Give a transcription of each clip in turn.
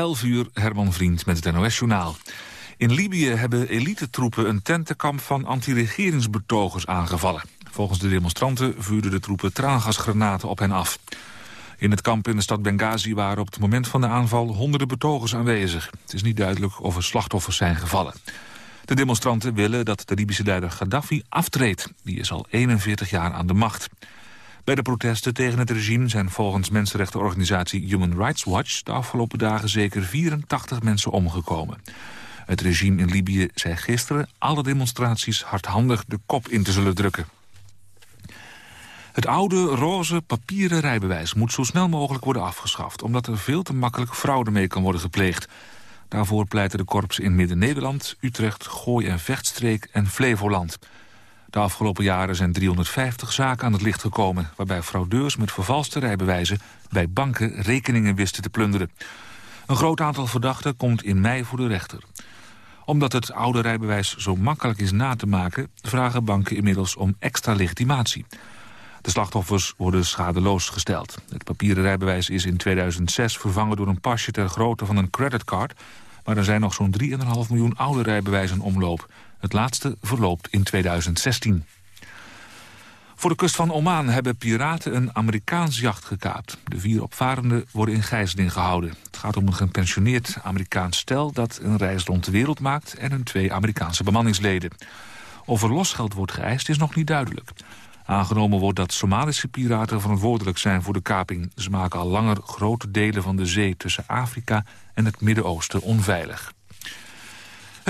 11 uur, Herman Vriend met het NOS-journaal. In Libië hebben elitetroepen een tentenkamp van anti-regeringsbetogers aangevallen. Volgens de demonstranten vuurden de troepen traangasgranaten op hen af. In het kamp in de stad Benghazi waren op het moment van de aanval honderden betogers aanwezig. Het is niet duidelijk of er slachtoffers zijn gevallen. De demonstranten willen dat de Libische leider Gaddafi aftreedt. Die is al 41 jaar aan de macht. Bij de protesten tegen het regime zijn volgens mensenrechtenorganisatie Human Rights Watch... de afgelopen dagen zeker 84 mensen omgekomen. Het regime in Libië zei gisteren alle demonstraties hardhandig de kop in te zullen drukken. Het oude roze papieren rijbewijs moet zo snel mogelijk worden afgeschaft... omdat er veel te makkelijk fraude mee kan worden gepleegd. Daarvoor pleiten de korps in Midden-Nederland, Utrecht, Gooi en Vechtstreek en Flevoland. De afgelopen jaren zijn 350 zaken aan het licht gekomen... waarbij fraudeurs met vervalste rijbewijzen bij banken rekeningen wisten te plunderen. Een groot aantal verdachten komt in mei voor de rechter. Omdat het oude rijbewijs zo makkelijk is na te maken... vragen banken inmiddels om extra legitimatie. De slachtoffers worden schadeloos gesteld. Het papieren rijbewijs is in 2006 vervangen door een pasje ter grootte van een creditcard... maar er zijn nog zo'n 3,5 miljoen oude rijbewijzen omloop. Het laatste verloopt in 2016. Voor de kust van Oman hebben piraten een Amerikaans jacht gekaapt. De vier opvarenden worden in gijzeling gehouden. Het gaat om een gepensioneerd Amerikaans stel dat een reis rond de wereld maakt... en hun twee Amerikaanse bemanningsleden. Of er losgeld wordt geëist is nog niet duidelijk. Aangenomen wordt dat Somalische piraten verantwoordelijk zijn voor de kaping. Ze maken al langer grote delen van de zee tussen Afrika en het Midden-Oosten onveilig.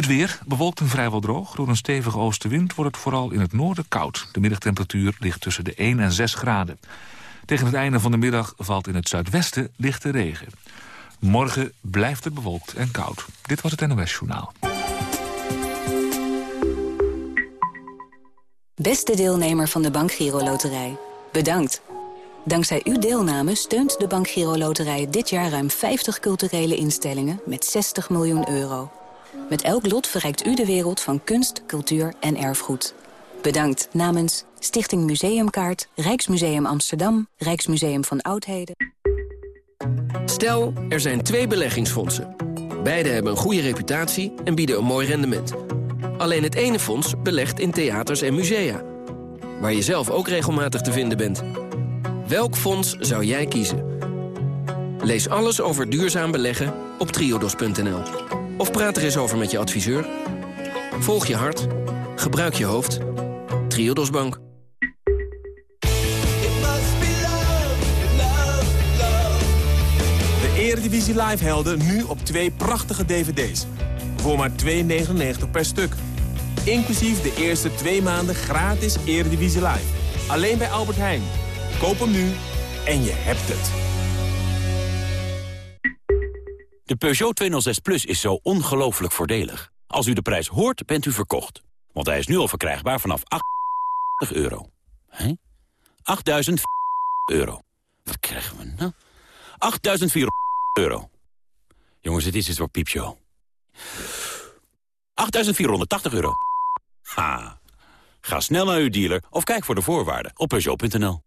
Het weer bewolkt en vrijwel droog. Door een stevige oostenwind wordt het vooral in het noorden koud. De middagtemperatuur ligt tussen de 1 en 6 graden. Tegen het einde van de middag valt in het zuidwesten lichte regen. Morgen blijft het bewolkt en koud. Dit was het NOS Journaal. Beste deelnemer van de Bank Giro Loterij, bedankt. Dankzij uw deelname steunt de Bank Giro Loterij dit jaar ruim 50 culturele instellingen met 60 miljoen euro. Met elk lot verrijkt u de wereld van kunst, cultuur en erfgoed. Bedankt namens Stichting Museumkaart, Rijksmuseum Amsterdam, Rijksmuseum van Oudheden. Stel, er zijn twee beleggingsfondsen. Beide hebben een goede reputatie en bieden een mooi rendement. Alleen het ene fonds belegt in theaters en musea. Waar je zelf ook regelmatig te vinden bent. Welk fonds zou jij kiezen? Lees alles over duurzaam beleggen op triodos.nl. Of praat er eens over met je adviseur. Volg je hart. Gebruik je hoofd. Triodos Bank. De Eredivisie Live helden nu op twee prachtige dvd's. Voor maar 2,99 per stuk. Inclusief de eerste twee maanden gratis Eredivisie Live. Alleen bij Albert Heijn. Koop hem nu en je hebt het. De Peugeot 206 Plus is zo ongelooflijk voordelig. Als u de prijs hoort, bent u verkocht. Want hij is nu al verkrijgbaar vanaf 8 euro. Hé? 8.000 euro. Wat krijgen we nou? 8.400 euro. Jongens, dit is het voor piepshow. 8.480 euro. Ha. Ga snel naar uw dealer of kijk voor de voorwaarden op Peugeot.nl.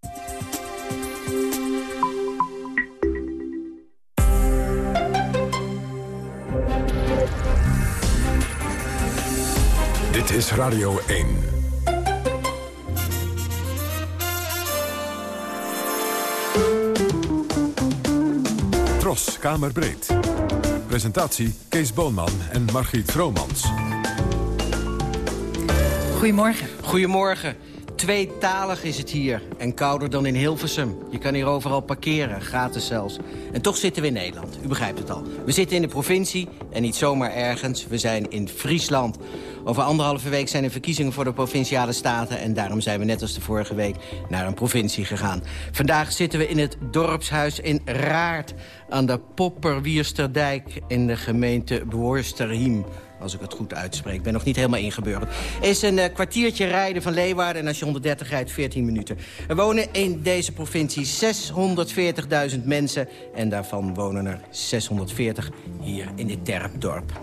Dit is Radio 1. Tros, Kamerbreed. Presentatie Kees Boonman en Margriet Vromans. Goedemorgen. Goedemorgen. Tweetalig is het hier en kouder dan in Hilversum. Je kan hier overal parkeren, gratis zelfs. En toch zitten we in Nederland, u begrijpt het al. We zitten in de provincie en niet zomaar ergens. We zijn in Friesland. Over anderhalve week zijn er verkiezingen voor de Provinciale Staten... en daarom zijn we net als de vorige week naar een provincie gegaan. Vandaag zitten we in het dorpshuis in Raart... aan de Popperwiersterdijk in de gemeente Worsterhiem als ik het goed uitspreek. Ik ben nog niet helemaal ingebeurd. Is een uh, kwartiertje rijden van Leeuwarden en als je 130 rijdt 14 minuten. Er wonen in deze provincie 640.000 mensen en daarvan wonen er 640 hier in dit terpdorp.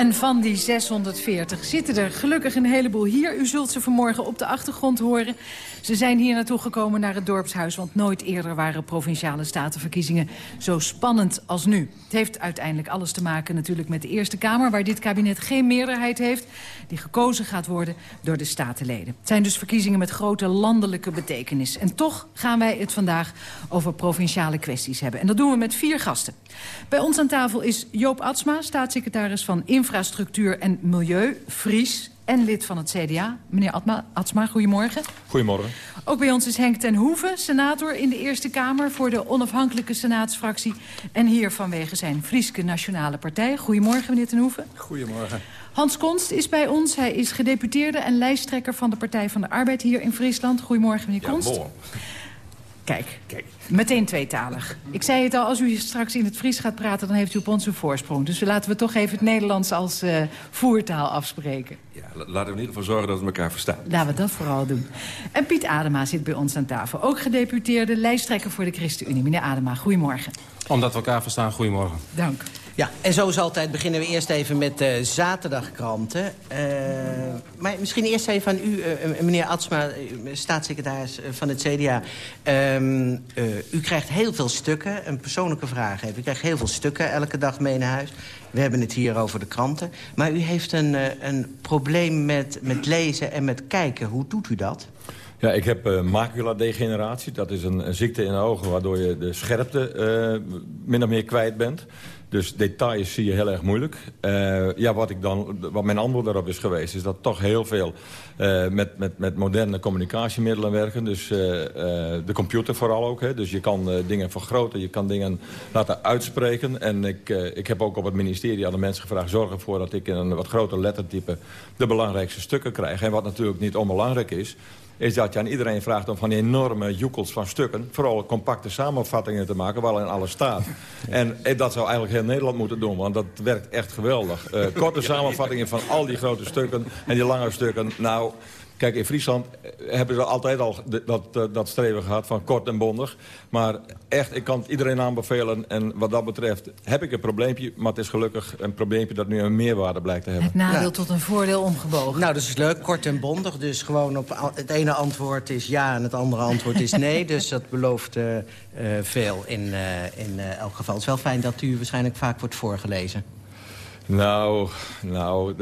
En van die 640 zitten er gelukkig een heleboel hier. U zult ze vanmorgen op de achtergrond horen. Ze zijn hier naartoe gekomen naar het dorpshuis... want nooit eerder waren provinciale statenverkiezingen zo spannend als nu. Het heeft uiteindelijk alles te maken natuurlijk met de Eerste Kamer... waar dit kabinet geen meerderheid heeft... die gekozen gaat worden door de statenleden. Het zijn dus verkiezingen met grote landelijke betekenis. En toch gaan wij het vandaag over provinciale kwesties hebben. En dat doen we met vier gasten. Bij ons aan tafel is Joop Atsma, staatssecretaris van Infrastructuur en Milieu, Fries en lid van het CDA. Meneer Atma, Atsma, goedemorgen. Goedemorgen. Ook bij ons is Henk ten Hoeven, senator in de Eerste Kamer... voor de onafhankelijke senaatsfractie. En hier vanwege zijn Frieske Nationale Partij. Goedemorgen, meneer ten Hoeven. Goedemorgen. Hans Konst is bij ons. Hij is gedeputeerde en lijsttrekker van de Partij van de Arbeid hier in Friesland. Goedemorgen, meneer Konst. Ja, Kijk, Kijk, meteen tweetalig. Ik zei het al, als u straks in het Fries gaat praten... dan heeft u op ons een voorsprong. Dus laten we toch even het Nederlands als uh, voertaal afspreken. Ja, laten we in ieder geval zorgen dat we elkaar verstaan. Laten we dat vooral doen. En Piet Adema zit bij ons aan tafel. Ook gedeputeerde lijsttrekker voor de ChristenUnie. Meneer Adema, goedemorgen. Omdat we elkaar verstaan, goedemorgen. Dank. Ja, en zoals altijd beginnen we eerst even met de zaterdagkranten. Uh, maar misschien eerst even aan u, uh, meneer Atsma, staatssecretaris van het CDA. Uh, u krijgt heel veel stukken, een persoonlijke vraag even. U krijgt heel veel stukken elke dag mee naar huis. We hebben het hier over de kranten. Maar u heeft een, een probleem met, met lezen en met kijken. Hoe doet u dat? Ja, ik heb uh, maculadegeneratie. Dat is een, een, ziekte in de ogen waardoor je de scherpte uh, min of meer kwijt bent. Dus details zie je heel erg moeilijk. Uh, ja, wat, ik dan, wat mijn antwoord daarop is geweest... is dat toch heel veel uh, met, met, met moderne communicatiemiddelen werken. Dus uh, de computer vooral ook. Hè. Dus je kan dingen vergroten, je kan dingen laten uitspreken. En ik, ik heb ook op het ministerie aan de mensen gevraagd... zorg ervoor dat ik in een wat groter lettertype de belangrijkste stukken krijg. En wat natuurlijk niet onbelangrijk is is dat je aan iedereen vraagt om van enorme joekels van stukken... vooral compacte samenvattingen te maken waarin alles staat. En dat zou eigenlijk heel Nederland moeten doen, want dat werkt echt geweldig. Uh, korte samenvattingen van al die grote stukken en die lange stukken. Nou, Kijk, in Friesland hebben ze altijd al dat, eh, dat streven gehad van kort en bondig. Maar echt, ik kan het iedereen aanbevelen. En wat dat betreft heb ik een probleempje. Maar het is gelukkig een probleempje dat nu een meerwaarde blijkt te hebben. Het nadeel tot een voordeel omgebogen. Nou, dat is leuk. Kort en bondig. Dus gewoon op het ene antwoord is ja en het andere antwoord is nee. dus dat belooft uh, uh, veel in, uh, in elk geval. Het is wel fijn dat u waarschijnlijk vaak wordt voorgelezen. Nou, nou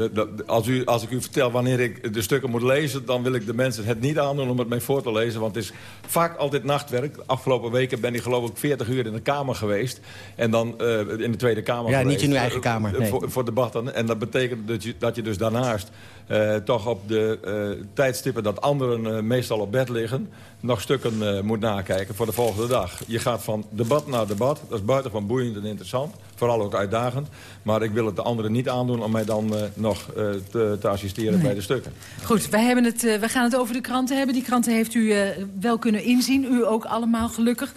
als, u, als ik u vertel wanneer ik de stukken moet lezen... dan wil ik de mensen het niet aandoen om het mee voor te lezen. Want het is vaak altijd nachtwerk. De afgelopen weken ben ik geloof ik 40 uur in de Kamer geweest. En dan uh, in de Tweede Kamer Ja, geweest, niet in uw eigen Kamer. Nee. Voor, voor, debatten. En dat betekent dat je, dat je dus daarnaast... Uh, toch op de uh, tijdstippen dat anderen meestal op bed liggen... nog stukken moet nakijken voor de volgende dag. Je gaat van debat naar debat. Dat is buitengewoon boeiend en interessant. Vooral ook uitdagend. Maar ik wil het de anderen niet aandoen om mij dan uh, nog uh, te, te, assisteren nee. bij de stukken. Goed, wij, hebben het, uh, wij gaan het over de kranten hebben. Die kranten heeft u wel kunnen inzien. U ook allemaal gelukkig.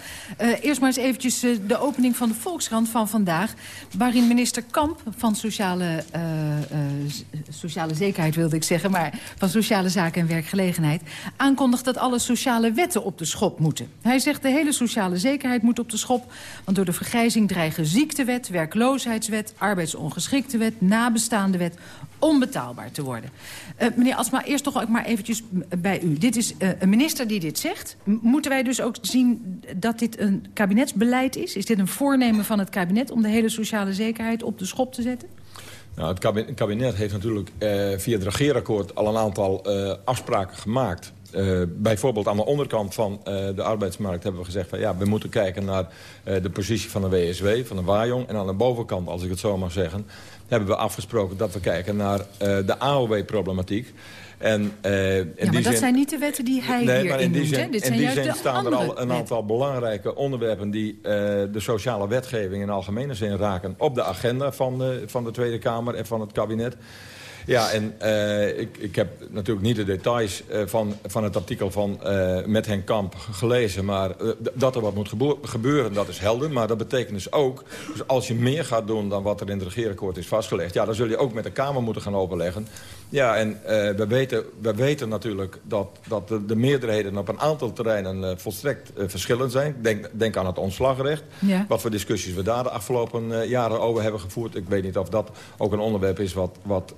eerst maar eens eventjes de opening van de Volkskrant van vandaag. Waarin minister Kamp van Sociale, sociale Zekerheid wilde ik zeggen... maar van Sociale Zaken en Werkgelegenheid... aankondigt dat alle sociale wetten op de schop moeten. Hij zegt de hele sociale zekerheid moet op de schop... want door de vergrijzing dreigen ziektewet, werkloosheidswet... arbeidsongeschikte wet, nabestaande wet onbetaalbaar te worden. Uh, meneer Asma, eerst toch ook maar eventjes bij u. Dit is uh, een minister die dit zegt. Moeten wij dus ook zien dat dit een kabinetsbeleid is? Is dit een voornemen van het kabinet om de hele sociale zekerheid op de schop te zetten? Nou, het kabinet heeft natuurlijk uh, via het regeerakkoord al een aantal afspraken gemaakt... Uh, bijvoorbeeld aan de onderkant van uh, de arbeidsmarkt hebben we gezegd... Van, ja, we moeten kijken naar uh, de positie van de WSW, van de WAJONG. En aan de bovenkant, als ik het zo mag zeggen... hebben we afgesproken dat we kijken naar de AOW-problematiek. En, in ja, maar dat zin, zijn niet de wetten die hij nee, hierin in die. Zin, Dit in die zin staan er al een wet. aantal belangrijke onderwerpen... die de sociale wetgeving in algemene zin raken... op de agenda van de, van de Tweede Kamer en van het kabinet. Ja, en uh, ik, ik heb natuurlijk niet de details uh, van, van het artikel van uh, met Henk Kamp gelezen. Maar dat er wat moet gebeuren, dat is helder. Maar dat betekent dus ook, dus als je meer gaat doen dan wat er in het regeerakkoord is vastgelegd... ja, dan zul je ook met de Kamer moeten gaan overleggen. Ja, en we, weten, we weten natuurlijk dat, dat de, de meerderheden op een aantal terreinen volstrekt verschillend zijn. Denk, denk aan het ontslagrecht. Ja. Wat voor discussies we daar de afgelopen jaren over hebben gevoerd. Ik weet niet of dat ook een onderwerp is wat, wat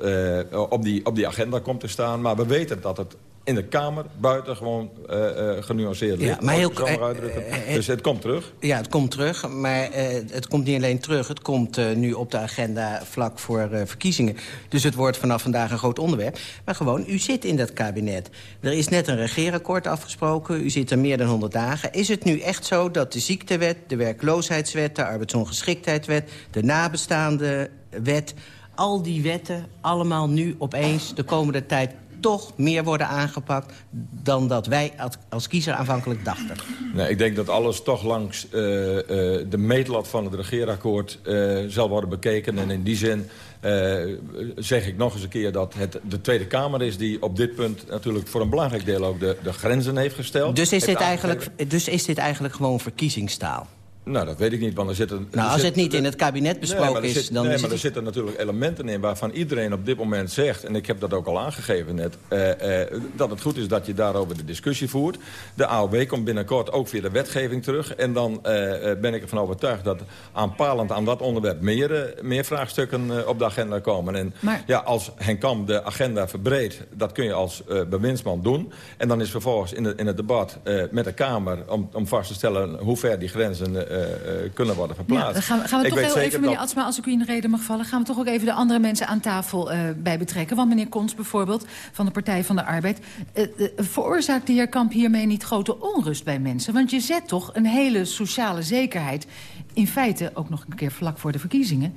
op, die, op die agenda komt te staan. Maar we weten dat het in de Kamer buitengewoon uh, uh, genuanceerd ligt. Ja, maar heel, uh, dus het komt terug. Ja, het komt terug. Maar het komt niet alleen terug. Het komt nu op de agenda vlak voor verkiezingen. Dus het wordt vanaf vandaag een groot onderwerp. Maar gewoon, u zit in dat kabinet. Er is net een regeerakkoord afgesproken. U zit er meer dan 100 dagen. Is het nu echt zo dat de ziektewet, de werkloosheidswet... de arbeidsongeschiktheidswet, de nabestaande wet al die wetten allemaal nu opeens de komende tijd toch meer worden aangepakt... dan dat wij als kiezer aanvankelijk dachten. Nee, ik denk dat alles toch langs uh, uh, de meetlat van het regeerakkoord uh, zal worden bekeken. En in die zin zeg ik nog eens een keer dat het de Tweede Kamer is... die op dit punt natuurlijk voor een belangrijk deel ook de, de grenzen heeft gesteld. Dus is, dit eigenlijk, dus is dit eigenlijk gewoon verkiezingstaal? Nou, dat weet ik niet, want er zitten... Nou, als het niet in het kabinet besproken nee, is, dan nee, is maar er zitten natuurlijk elementen in waarvan iedereen op dit moment zegt... en ik heb dat ook al aangegeven net... Uh, uh, dat het goed is dat je daarover de discussie voert. De AOW komt binnenkort ook via de wetgeving terug. En dan uh, ben ik ervan overtuigd dat aanpalend aan dat onderwerp... meer, meer vraagstukken op de agenda komen. En maar... ja, als Henk Kam de agenda verbreedt, dat kun je als bewindsman doen. En dan is vervolgens in, de, in het debat met de Kamer... om, om vast te stellen hoe ver die grenzen uh, kunnen worden verplaatst. Ja, dan gaan we, gaan we toch heel even, meneer Atsma, als ik u in de reden mag vallen... gaan we toch ook even de andere mensen aan tafel uh, bij betrekken. Want meneer Kons bijvoorbeeld, van de Partij van de Arbeid... Uh, veroorzaakt de heer Kamp hiermee niet grote onrust bij mensen? Want je zet toch een hele sociale zekerheid... in feite, ook nog een keer vlak voor de verkiezingen...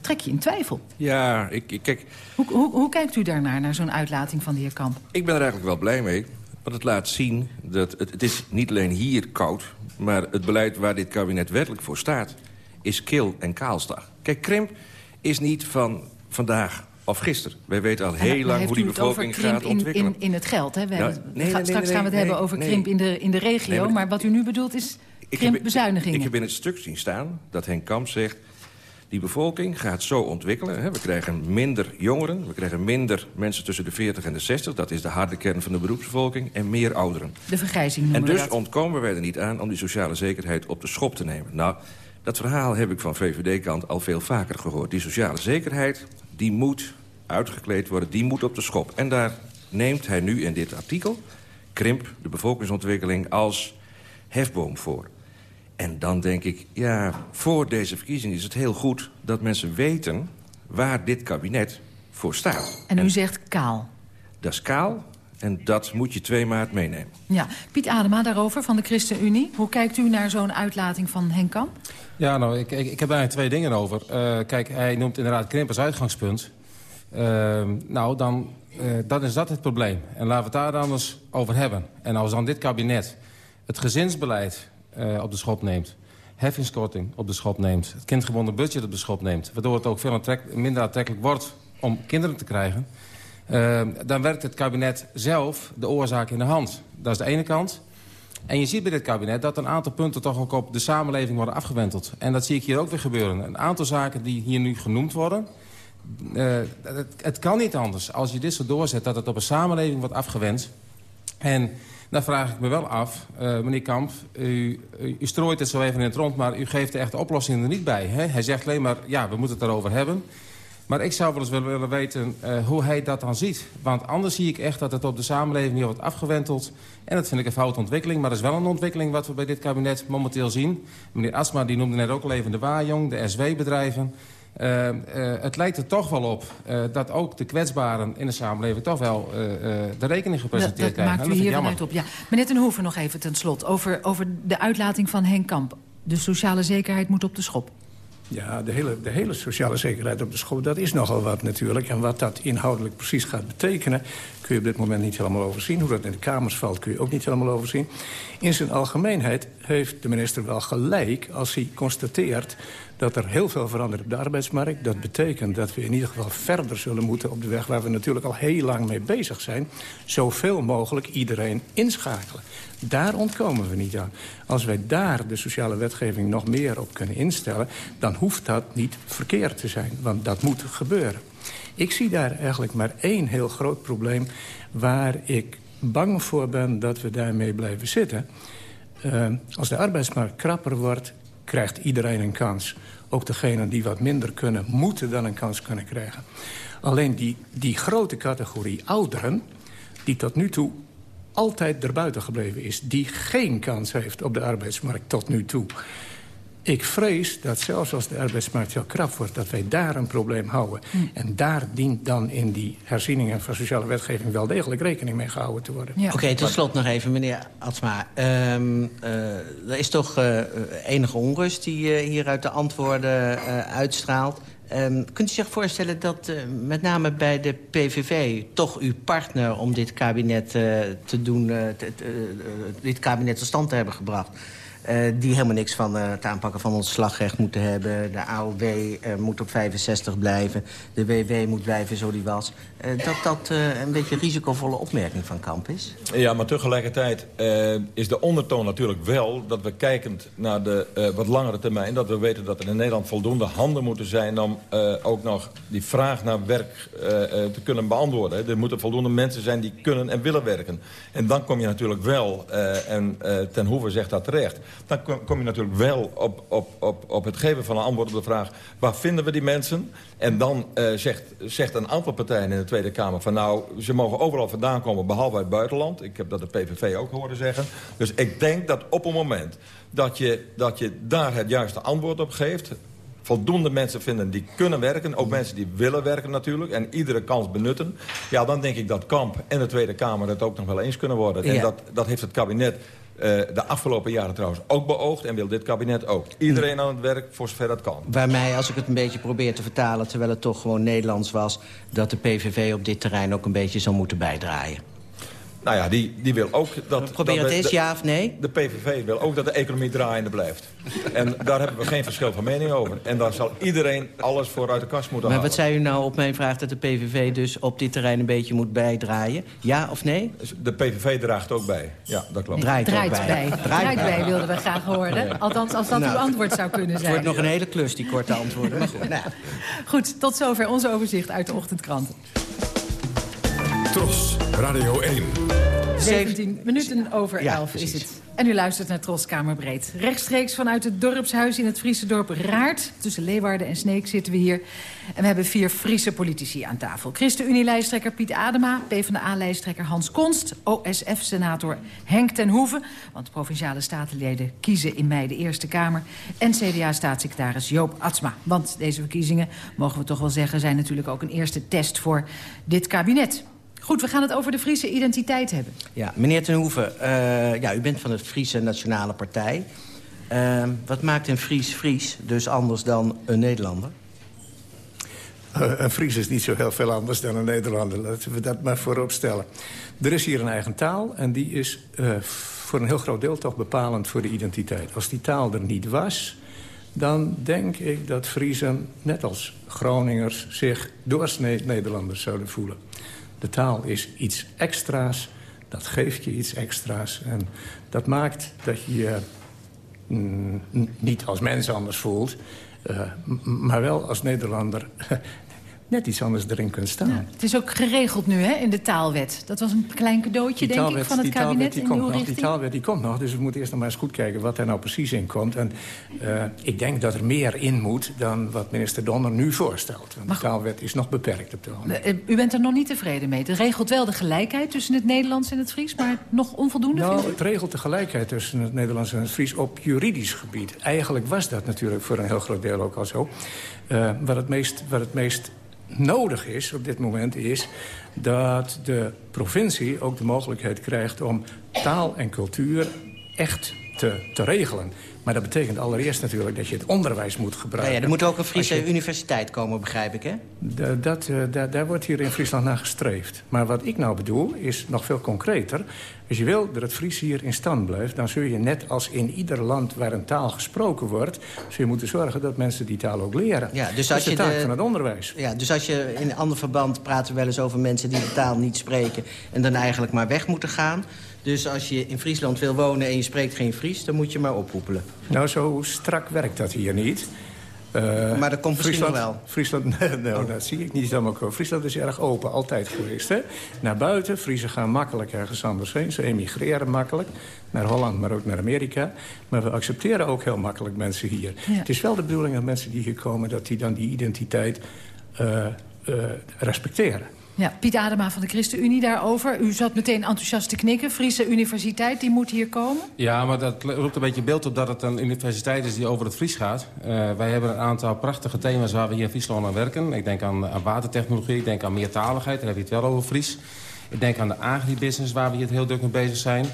trek je in twijfel. Ja, ik, ik kijk... Hoe, hoe, hoe kijkt u daarnaar, naar zo'n uitlating van de heer Kamp? Ik ben er eigenlijk wel blij mee. Want het laat zien dat het, het is niet alleen hier koud... Maar het beleid waar dit kabinet wettelijk voor staat... is kil en kaalslag. Kijk, krimp is niet van vandaag of gisteren. Wij weten al heel lang hoe die bevolking gaat ontwikkelen. In, in, in het geld, hè? We nou, nee, nee, straks gaan we het hebben over krimp in de, in de regio. maar, wat u nu bedoelt is krimpbezuinigingen. Ik, ik heb in het stuk zien staan dat Henk Kamp zegt... Die bevolking gaat zo ontwikkelen. Hè. We krijgen minder jongeren, we krijgen minder mensen tussen de 40 en de 60. Dat is de harde kern van de beroepsbevolking. En meer ouderen. De vergrijzing noemen En dus ontkomen wij er niet aan om die sociale zekerheid op de schop te nemen. Nou, dat verhaal heb ik van VVD-kant al veel vaker gehoord. Die sociale zekerheid, die moet uitgekleed worden, die moet op de schop. En daar neemt hij nu in dit artikel, krimp, de bevolkingsontwikkeling, als hefboom voor. En dan denk ik, ja, voor deze verkiezing is het heel goed... dat mensen weten waar dit kabinet voor staat. En u zegt kaal. Dat is kaal en dat moet je 2 maart meenemen. Ja, Piet Adema daarover van de ChristenUnie. Hoe kijkt u naar zo'n uitlating van Henk Kamp? Ja, nou, ik, ik, ik heb daar twee dingen over. Uh, kijk, hij noemt inderdaad krimp als uitgangspunt. Uh, nou, dan, uh, dan is dat het probleem. En laten we het daar dan eens over hebben. En als dan dit kabinet het gezinsbeleid uh, op de schop neemt... heffingskorting op de schop neemt... het kindgebonden budget op de schop neemt... waardoor het ook veel attrek minder aantrekkelijk wordt om kinderen te krijgen... Uh, dan werkt het kabinet zelf de oorzaak in de hand. Dat is de ene kant. En je ziet bij dit kabinet dat een aantal punten toch ook op de samenleving worden afgewenteld. En dat zie ik hier ook weer gebeuren. Een aantal zaken die hier nu genoemd worden... Uh, het, het, kan niet anders als je dit zo doorzet dat het op een samenleving wordt afgewend. En dan vraag ik me wel af, uh, meneer Kamp, u, u, strooit het zo even in het rond... maar u geeft de echte oplossing er niet bij. Hè? Hij zegt alleen maar, ja, we moeten het erover hebben. Maar ik zou wel eens willen weten uh, hoe hij dat dan ziet. Want anders zie ik echt dat het op de samenleving hier wordt afgewenteld. En dat vind ik een foute ontwikkeling. Maar dat is wel een ontwikkeling wat we bij dit kabinet momenteel zien. Meneer Asma die noemde net ook al even de Waarjong, de SW-bedrijven... Uh, uh, het lijkt er toch wel op uh, dat ook de kwetsbaren in de samenleving... toch wel de rekening gepresenteerd krijgen. Dat maakt u hier vanuit op, ja. Meneer Ten Hoeven nog even ten slot. Over, over de uitlating van Henk Kamp. De sociale zekerheid moet op de schop. Ja, de hele, de hele sociale zekerheid op de school, dat is nogal wat natuurlijk. En wat dat inhoudelijk precies gaat betekenen... kun je op dit moment niet helemaal overzien. Hoe dat in de Kamers valt, kun je ook niet helemaal overzien. In zijn algemeenheid heeft de minister wel gelijk als hij constateert dat er heel veel verandert op de arbeidsmarkt. Dat betekent dat we in ieder geval verder zullen moeten op de weg... waar we natuurlijk al heel lang mee bezig zijn. Zoveel mogelijk iedereen inschakelen. Daar ontkomen we niet aan. Als wij daar de sociale wetgeving nog meer op kunnen instellen... dan hoeft dat niet verkeerd te zijn, want dat moet gebeuren. Ik zie daar eigenlijk maar één heel groot probleem... waar ik bang voor ben dat we daarmee blijven zitten. Uh, als de arbeidsmarkt krapper wordt, krijgt iedereen een kans. Ook degenen die wat minder kunnen, moeten dan een kans kunnen krijgen. Alleen die, die grote categorie ouderen... die tot nu toe altijd erbuiten gebleven is... die geen kans heeft op de arbeidsmarkt tot nu toe... Ik vrees dat zelfs als de arbeidsmarkt heel krap wordt... dat wij daar een probleem houden. Hm. En daar dient dan in die herzieningen van sociale wetgeving... wel degelijk rekening mee gehouden te worden. Oké, okay, tot slot nog even, meneer Atsma. Um, uh, er is toch uh, enige onrust die uh, hier uit de antwoorden uitstraalt. Um, kunt u zich voorstellen dat met name bij de PVV... toch uw partner om dit kabinet, te doen, dit kabinet tot stand te hebben gebracht... Uh, die helemaal niks van uh, het aanpakken van ons slagrecht moeten hebben. De AOW eh, moet op 65 blijven. De WW moet blijven zo die was. dat dat een beetje een risicovolle opmerking van Kamp is? Ja, maar tegelijkertijd is de ondertoon natuurlijk wel... dat we kijkend naar de wat langere termijn... dat we weten dat er in Nederland voldoende handen moeten zijn... om ook nog die vraag naar werk te kunnen beantwoorden. Er moeten voldoende mensen zijn die kunnen en willen werken. En dan kom je natuurlijk wel, en Ten Hoeven zegt dat terecht dan kom je natuurlijk wel op, op, op, op het geven van een antwoord op de vraag... waar vinden we die mensen? En dan uh, zegt, zegt een aantal partijen in de Tweede Kamer... van nou, ze mogen overal vandaan komen, behalve uit het buitenland. Ik heb dat de PVV ook horen zeggen. Dus ik denk dat op het moment dat je, dat je daar het juiste antwoord op geeft voldoende mensen vinden die kunnen werken. Ook mensen die willen werken natuurlijk. En iedere kans benutten. Ja, dan denk ik dat Kamp en de Tweede Kamer het ook nog wel eens kunnen worden. En dat, dat heeft het kabinet uh, de afgelopen jaren trouwens ook beoogd... en wil dit kabinet ook. Iedereen aan het werk voor zover dat kan. Waarmee, als ik het een beetje probeer te vertalen... terwijl het toch gewoon Nederlands was... dat de PVV op dit terrein ook een beetje zou moeten bijdraaien. Nou ja, die, die wil ook dat... Probeer het eens, ja of nee? De PVV wil ook dat de economie draaiende blijft. En daar hebben we geen verschil van mening over. En daar zal iedereen alles voor uit de kast moeten maar halen. Maar wat zei u nou op mijn vraag dat de PVV dus op dit terrein een beetje moet bijdraaien? Ja of nee? De PVV draagt ook bij. Ja, dat klopt. Draait, Draait bij. bij. Draait, bij wilden we graag horen. Althans, als dat nou, uw antwoord zou kunnen zijn. Het wordt nog een hele klus, die korte antwoorden. Maar goed, nou. goed, tot zover onze overzicht uit de ochtendkranten. Tros, Radio 1. 17 minuten over 11 is het. En u luistert naar Tros Kamerbreed. Rechtstreeks vanuit het dorpshuis in het Friese dorp Raart. Tussen Leeuwarden en Sneek zitten we hier. En we hebben vier Friese politici aan tafel. ChristenUnie-lijsttrekker Piet Adema. PvdA-lijsttrekker Hans Konst. OSF-senator Henk ten Hoeven. Want provinciale statenleden kiezen in mei de Eerste Kamer. En CDA-staatssecretaris Joop Atsma. Want deze verkiezingen, mogen we toch wel zeggen... zijn natuurlijk ook een eerste test voor dit kabinet. Goed, we gaan het over de Friese identiteit hebben. Ja, meneer Ten Hoeven, uh, ja, u bent van het Friese Nationale Partij. Uh, wat maakt een Fries Fries dus anders dan een Nederlander? Uh, een Fries is niet zo heel veel anders dan een Nederlander. Laten we dat maar voorop stellen. Er is hier een eigen taal en die is voor een heel groot deel toch bepalend voor de identiteit. Als die taal er niet was, dan denk ik dat Friesen, net als Groningers... zich doorsnee Nederlanders zouden voelen. De taal is iets extra's. Dat geeft je iets extra's. En dat maakt dat je je mm, niet als mens anders voelt... Uh, maar wel als Nederlander net iets anders erin kunt staan. het is ook geregeld nu hè, in de taalwet. Dat was een klein cadeautje, denk ik, van het kabinet die in komt nog, Die taalwet die komt nog, dus we moeten eerst nog maar eens goed kijken... wat er nou precies in komt. En uh, ik denk dat er meer in moet dan wat minister Donner nu voorstelt. Want de taalwet is nog beperkt op de moment. Eh, u bent er nog niet tevreden mee. Het regelt wel de gelijkheid tussen het Nederlands en het Fries... maar nog onvoldoende? Nou, het regelt de gelijkheid tussen het Nederlands en het Fries op juridisch gebied. Eigenlijk was dat natuurlijk voor een heel groot deel ook al zo. Uh, wat het meest... Wat het meest nodig is op dit moment is dat de provincie ook de mogelijkheid krijgt om taal en cultuur echt te regelen. Maar dat betekent allereerst natuurlijk dat je het onderwijs moet gebruiken. Ja, ja, er moet ook een Friese universiteit komen, begrijp ik, hè? Dat, uh, daar wordt hier in Friesland naar gestreefd. Maar wat ik nou bedoel is nog veel concreter. Als je wil dat het Fries hier in stand blijft... dan zul je net als in ieder land waar een taal gesproken wordt... zul je moeten zorgen dat mensen die taal ook leren. Ja, dus als dat is de taak van het onderwijs. Ja, dus als je in een ander verband praten we wel eens over mensen... die de taal niet spreken en dan eigenlijk maar weg moeten gaan... Dus als je in Friesland wil wonen en je spreekt geen Fries... dan moet je maar ophoepelen. Nou, zo strak werkt dat hier niet. Uh, maar dat komt misschien wel. Friesland, nee, nou, oh. dat zie ik niet helemaal. Friesland is erg open, altijd geweest. Hè? Naar buiten, Friesen gaan makkelijk ergens anders heen. Ze emigreren makkelijk, naar Holland, maar ook naar Amerika. Maar we accepteren ook heel makkelijk mensen hier. Het is wel de bedoeling dat mensen die hier komen... dat die dan die identiteit uh, uh, respecteren. Ja, Piet Adema van de ChristenUnie daarover. U zat meteen enthousiast te knikken. Friese Universiteit, die moet hier komen? Ja, maar dat roept een beetje beeld op dat het een universiteit is die over het Fries gaat. Uh, wij hebben een aantal prachtige thema's waar we hier in Friesland aan werken. Ik denk aan, aan watertechnologie, ik denk aan meertaligheid, daar heb je het wel over Fries. Ik denk aan de agribusiness waar we hier heel druk mee bezig zijn.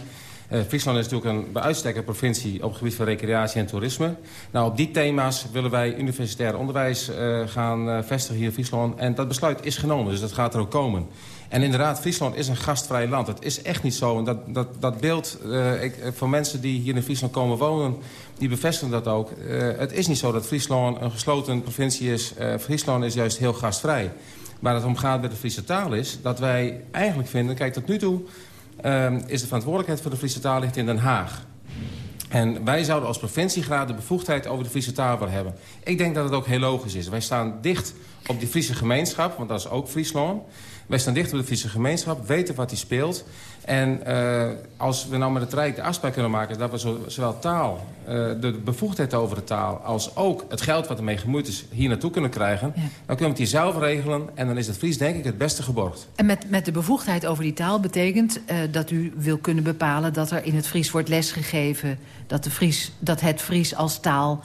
Uh, Friesland is natuurlijk een bij uitstek provincie op het gebied van recreatie en toerisme. Nou, op die thema's willen wij universitair onderwijs uh, gaan uh, vestigen hier in Friesland. En dat besluit is genomen, dus dat gaat er ook komen. En inderdaad, Friesland is een gastvrij land. Het is echt niet zo. En dat, dat, dat beeld, ik, voor mensen die hier in Friesland komen wonen... die bevestigen dat ook. het is niet zo dat Friesland een gesloten provincie is. Friesland is juist heel gastvrij. Waar het om gaat met de Friese taal is... dat wij eigenlijk vinden, kijk, tot nu toe uh, is de verantwoordelijkheid voor de Friese taal ligt in Den Haag. En wij zouden als provinciegraad de bevoegdheid over de Friese taal willen hebben. Ik denk dat het ook heel logisch is. Wij staan dicht op die Friese gemeenschap, want dat is ook Friesland. Wij staan dicht op de Friese gemeenschap, weten wat die speelt. En uh, als we nou met het Rijk de afspraak kunnen maken... dat we zo, zowel taal, uh, de bevoegdheid over de taal... als ook het geld wat ermee gemoeid is hier naartoe kunnen krijgen... Ja. dan kunnen we het hier zelf regelen en dan is het Fries denk ik het beste geborgd. En met, met de bevoegdheid over die taal betekent uh, dat u wil kunnen bepalen... dat er in het Fries wordt lesgegeven dat, de Fries, dat het Fries als taal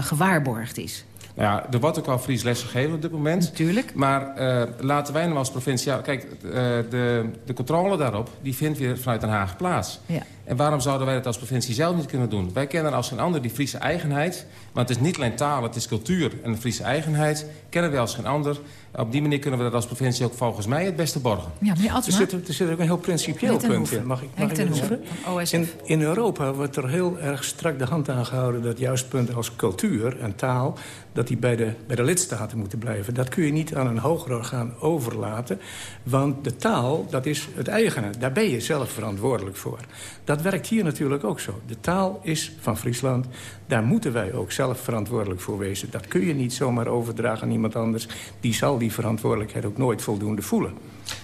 gewaarborgd is? Nou ja, er wordt ook al Fries les gegeven op dit moment. Natuurlijk. Maar uh, laten wij nou als provincie... Ja, kijk, uh, de, de controle daarop, die vindt weer vanuit Den Haag plaats. Ja. En waarom zouden wij dat als provincie zelf niet kunnen doen? Wij kennen als geen ander die Friese eigenheid. Maar het is niet alleen taal, het is cultuur en de Friese eigenheid. Kennen we als geen ander. Op die manier kunnen we dat als provincie ook volgens mij het beste borgen. Ja, meneer er, zit, er zit ook een heel principieel punt in. Mag ik, mag ik zeggen? In, in Europa wordt er heel erg strak de hand aangehouden... dat juist punten als cultuur en taal... dat die bij de, bij de lidstaten moeten blijven. Dat kun je niet aan een hoger orgaan overlaten. Want de taal, dat is het eigene. Daar ben je zelf verantwoordelijk voor. Dat werkt hier natuurlijk ook zo. De taal is van Friesland. Daar moeten wij ook zelf verantwoordelijk voor wezen. Dat kun je niet zomaar overdragen aan iemand anders. Die zal die verantwoordelijkheid ook nooit voldoende voelen.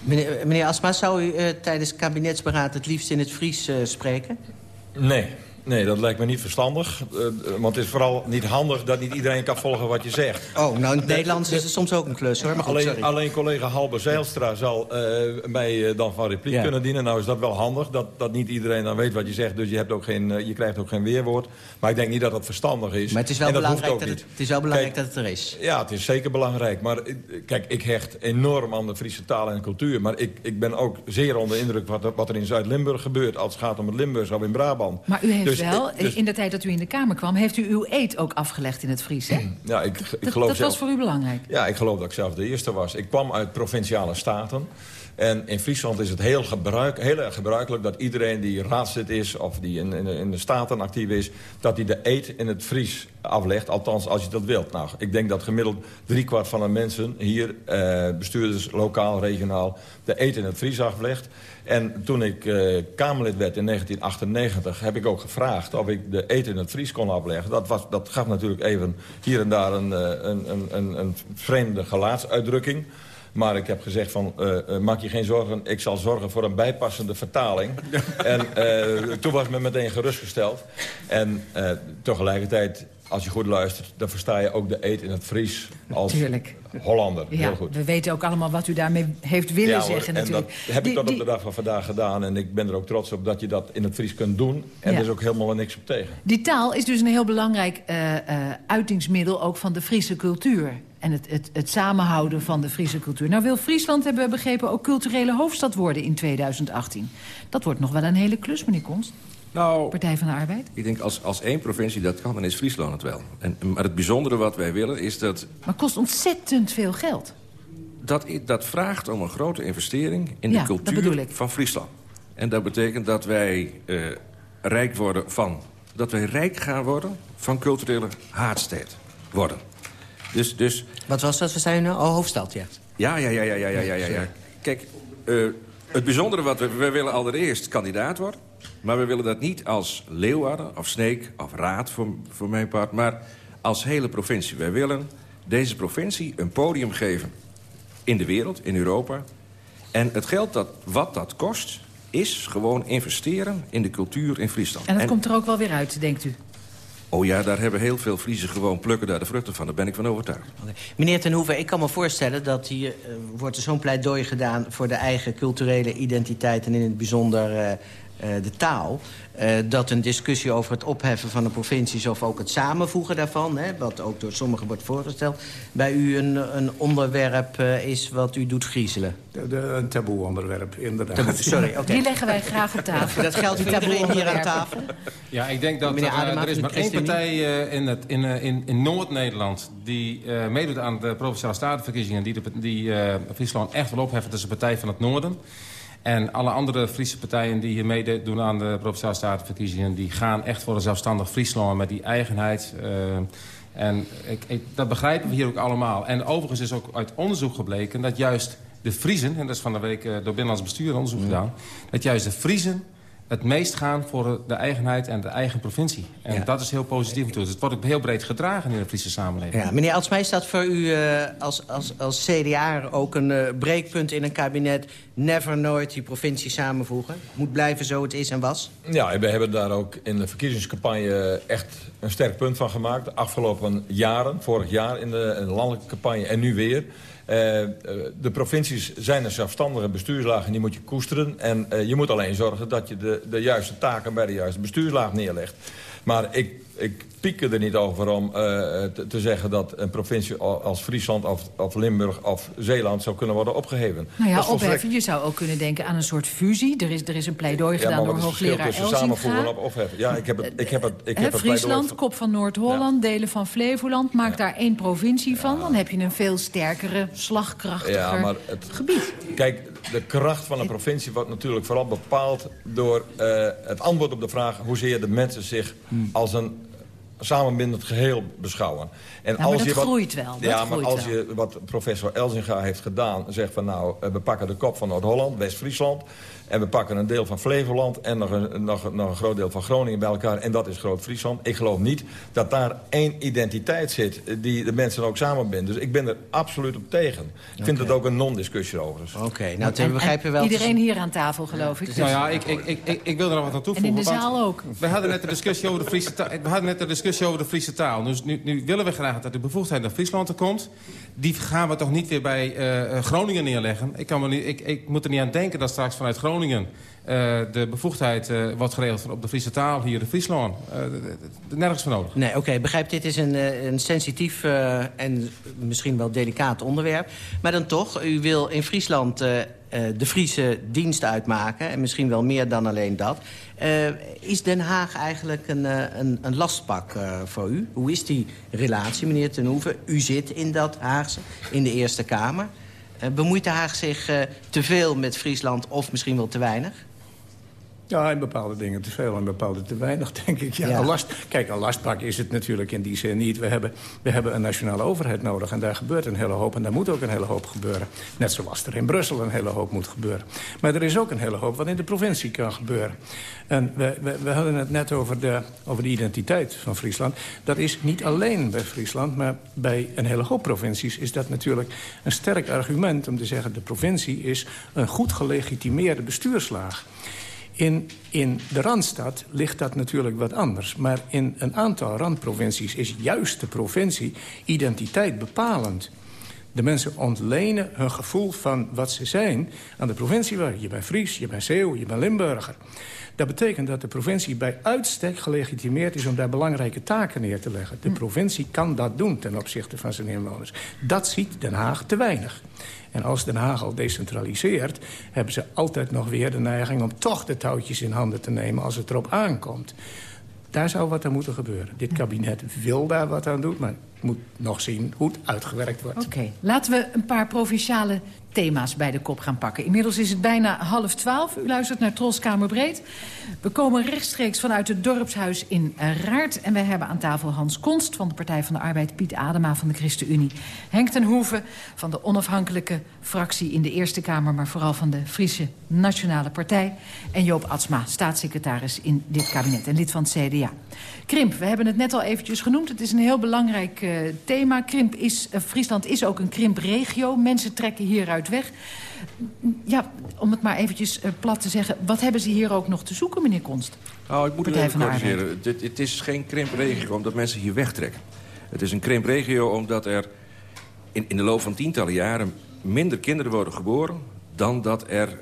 Meneer, meneer Asma, zou u uh, tijdens kabinetsberaad het liefst in het Fries uh, spreken? Nee. Nee, dat lijkt me niet verstandig. Uh, want het is vooral niet handig dat niet iedereen kan volgen wat je zegt. Oh, nou in het Nederlands is het soms ook een klus hoor. Maar goed, alleen, sorry. alleen collega Halbe Zeilstra zal uh, mij uh, dan van repliek ja. kunnen dienen. Nou is dat wel handig, dat, dat niet iedereen dan weet wat je zegt. Dus je, hebt ook geen, je krijgt ook geen weerwoord. Maar ik denk niet dat dat verstandig is. Maar het is wel, belangrijk dat, dat, het, het, is wel belangrijk kijk, dat het er is. Ja, het is zeker belangrijk. Maar kijk, ik hecht enorm aan de Friese taal en cultuur. Maar ik, ik ben ook zeer onder indruk wat, wat er in Zuid-Limburg gebeurt... als het gaat om het Limburgs of in Brabant. Maar u heeft dus, wel... Dus, in de tijd dat u in de Kamer kwam... heeft u uw eed ook afgelegd in het Fries, hè? Ja, ik, ik dat, geloof dat zelf, was voor u belangrijk? Ja, ik geloof dat ik zelf de eerste was. Ik kwam uit provinciale staten. En in Friesland is het heel, gebruik, heel erg gebruikelijk dat iedereen die raadslid is... of die in, in, de staten actief is, dat hij de eed in het Fries aflegt. Althans, als je dat wilt. Nou, ik denk dat gemiddeld driekwart van de mensen hier... Eh, bestuurders, lokaal, regionaal, de eed in het Fries aflegt. En toen ik uh, Kamerlid werd in 1998 heb ik ook gevraagd of ik de eten in het Fries kon afleggen. Dat, was, dat gaf natuurlijk even hier en daar een, een, een, een, een vreemde gelaatsuitdrukking. Maar ik heb gezegd van, uh, uh, maak je geen zorgen, ik zal zorgen voor een bijpassende vertaling. en uh, toen was me meteen gerustgesteld. En tegelijkertijd als je goed luistert, dan versta je ook de eet in het Fries als Tuurlijk. Hollander. Ja, Heel goed. We weten ook allemaal wat u daarmee heeft willen ja, zeggen en natuurlijk. dat heb ik tot op de dag van vandaag gedaan. En ik ben er ook trots op dat je dat in het Fries kunt doen. En ja. er is ook helemaal niks op tegen. Die taal is dus een heel belangrijk uh, uh, uitingsmiddel ook van de Friese cultuur. En het, het, het samenhouden van de Friese cultuur. Nou wil Friesland, hebben we begrepen, ook culturele hoofdstad worden in 2018. Dat wordt nog wel een hele klus, meneer Konst. Nou, Partij van de Arbeid? Ik denk als, als één provincie dat kan, dan is Friesland het wel. En, maar het bijzondere wat wij willen is dat... Maar kost ontzettend veel geld. Dat, dat vraagt om een grote investering in de cultuur van Friesland. En dat betekent dat wij eh, rijk worden van... dat wij rijk gaan worden van culturele haatsteed worden. Dus, dus... Wat was dat? We zijn nou? een oh, hoofdstad, ja. Ja, ja, ja, ja, ja, ja, ja. ja. Kijk, eh, het bijzondere wat we... We willen allereerst kandidaat worden. Maar we willen dat niet als Leeuwarden of Sneek of Raad voor, voor mijn part... maar als hele provincie. Wij willen deze provincie een podium geven in de wereld, in Europa. En het geld dat, wat dat kost, is gewoon investeren in de cultuur in Friesland. En dat komt er ook wel weer uit, denkt u? Oh ja, daar hebben heel veel Friesen gewoon plukken daar de vruchten van. Daar ben ik van overtuigd. Meneer Ten Hoeven, ik kan me voorstellen dat hier eh, wordt er zo'n pleidooi gedaan... voor de eigen culturele identiteit en in het bijzonder eh, de taal... eh, dat een discussie over het opheffen van de provincies... of ook het samenvoegen daarvan, hè, wat ook door sommigen wordt voorgesteld... bij u een, een onderwerp eh, is wat u doet griezelen. De, de- een taboe onderwerp, inderdaad. Taboe, sorry, oké. Die leggen wij graag op tafel. Dat geldt voor iedereen hier aan tafel. Ja, ik denk dat er, eh, Adema er is maar één partij eh, in, het, in, eh, in, in Noord-Nederland... die eh, meedoet aan de Provinciale Statenverkiezingen... die, de, die eh, Friesland echt wil opheffen. Dat is de Partij van het Noorden. En alle andere Friese partijen die hier meedoen aan de Provinciale Statenverkiezingen... die gaan echt voor een zelfstandig Friesland met die eigenheid... eh, en ik, ik, dat begrijpen we hier ook allemaal. En overigens is ook uit onderzoek gebleken dat juist de Friezen... en dat is van de week eh, door Binnenlands Bestuur onderzoek gedaan... dat juist de Friezen het meest gaan voor de eigenheid en de eigen provincie. En Ja. dat is heel positief natuurlijk. Het wordt ook heel breed gedragen in de Friese samenleving. Ja, meneer Altsma, is dat voor u eh, als, als, als CDA ook een eh, breekpunt in een kabinet... never nooit die provincie samenvoegen? Moet blijven zo het is en was? Ja, we hebben daar ook in de verkiezingscampagne echt een sterk punt van gemaakt. De afgelopen jaren, vorig jaar in de, in de landelijke campagne en nu weer. Eh, eh, de provincies zijn een zelfstandige bestuurslaag en die moet je koesteren. En eh, je moet alleen zorgen dat je de, de juiste taken bij de juiste bestuurslaag neerlegt. Maar ik, ik piek er niet over om eh, te, te zeggen dat een provincie als Friesland of, of Limburg of Zeeland zou kunnen worden opgeheven. Nou ja, volstrekt- opheffen. Je zou ook kunnen denken aan een soort fusie. Er is, er is een pleidooi Ja, gedaan maar door hoogleraar Elzinga. samenvoegen of opheffen? Ja, ik heb het, ik heb het, ik heb het Friesland, kop van Noord-Holland, delen van Flevoland. Maak daar één provincie van. Dan heb je een veel sterkere, slagkrachtiger Ja, maar het, gebied. Kijk, de kracht van een provincie wordt natuurlijk vooral bepaald... door eh, het antwoord op de vraag... hoezeer de mensen zich Hmm. als een samenbindend geheel beschouwen. En maar dat groeit wel, dat ja, maar als wel. je wat professor Elzinga heeft gedaan... zegt van nou, eh, we pakken de kop van Noord-Holland, West-Friesland... en we pakken een deel van Flevoland... en nog een, nog, nog een groot deel van Groningen bij elkaar... en dat is Groot-Friesland. Ik geloof niet dat daar één identiteit zit... eh, die de mensen ook samenbindt. Dus ik ben er absoluut op tegen. Ik vind het ook een non-discussie overigens. Oké, nou, Tim, begrijpen wel... Iedereen hier aan tafel, geloof ik. Nou ja, ik, ik, ik, ik, ik wil er nog wat aan toevoegen. En in de zaal ook. We hadden net de discussie over de Friese taal. We hadden net de discussie over de Friese taal. Dus nu, nu willen we graag dat de bevoegdheid naar Friesland er komt. Die gaan we toch niet weer bij eh, eh, Groningen neerleggen. Ik, kan me niet, ik, ik moet er niet aan denken dat straks vanuit Groningen... eh, de bevoegdheid eh, wordt geregeld op de Friese taal hier in Friesland. Eh, nergens voor nodig. Nee, oké, begrijp, dit is een, een sensitief en misschien wel delicaat onderwerp. Maar dan toch, u wil in Friesland de Friese dienst uitmaken... en misschien wel meer dan alleen dat. Is Den Haag eigenlijk een, een, een lastpak voor u? Hoe is die relatie, meneer Ten Hoeven? U zit in dat Haagse, in de Eerste Kamer. Eh, bemoeit de Haag zich eh, te veel met Friesland of misschien wel te weinig? Ja, in bepaalde dingen te veel en bepaalde te weinig, denk ik. Ja, Ja. Een last, kijk, een lastpak is het natuurlijk in die zin niet. We hebben, we hebben een nationale overheid nodig en daar gebeurt een hele hoop. En daar moet ook een hele hoop gebeuren. Net zoals er in Brussel een hele hoop moet gebeuren. Maar er is ook een hele hoop wat in de provincie kan gebeuren. En we, we, we hadden het net over de, over de identiteit van Friesland. Dat is niet alleen bij Friesland, maar bij een hele hoop provincies... is dat natuurlijk een sterk argument om te zeggen... de provincie is een goed gelegitimeerde bestuurslaag. In, in de Randstad ligt dat natuurlijk wat anders. Maar in een aantal randprovincies is juist de provincie identiteit bepalend. De mensen ontlenen hun gevoel van wat ze zijn aan de provincie. Waar je bent Fries, je bent Zeeuw, je bent Limburger. Dat betekent dat de provincie bij uitstek gelegitimeerd is... om daar belangrijke taken neer te leggen. De hm. provincie kan dat doen ten opzichte van zijn inwoners. Dat ziet Den Haag te weinig. En als Den Haag al decentraliseert... hebben ze altijd nog weer de neiging om toch de touwtjes in handen te nemen... als het erop aankomt. Daar zou wat aan moeten gebeuren. Dit kabinet wil daar wat aan doen, maar moet nog zien hoe het uitgewerkt wordt. Oké, laten we een paar provinciale thema's bij de kop gaan pakken. Inmiddels is het bijna half twaalf. U luistert naar Troskamer Breed. We komen rechtstreeks vanuit het dorpshuis in Raart. En wij hebben aan tafel Hans Konst van de Partij van de Arbeid... Piet Adema van de ChristenUnie. Henk ten Hoeven van de onafhankelijke fractie in de Eerste Kamer... maar vooral van de Friese Nationale Partij. En Joop Atsma, staatssecretaris in dit kabinet en lid van het CDA. Krimp, we hebben het net al eventjes genoemd. Het is een heel belangrijk uh, thema. Krimp is, uh, Friesland is ook een krimpregio. Mensen trekken hieruit weg. Ja, om het maar eventjes uh, plat te zeggen... wat hebben ze hier ook nog te zoeken, meneer Konst? Nou, ik moet het even corrigeren. Het is geen krimpregio omdat mensen hier wegtrekken. Het is een krimpregio omdat er in, in de loop van tientallen jaren... minder kinderen worden geboren dan dat er...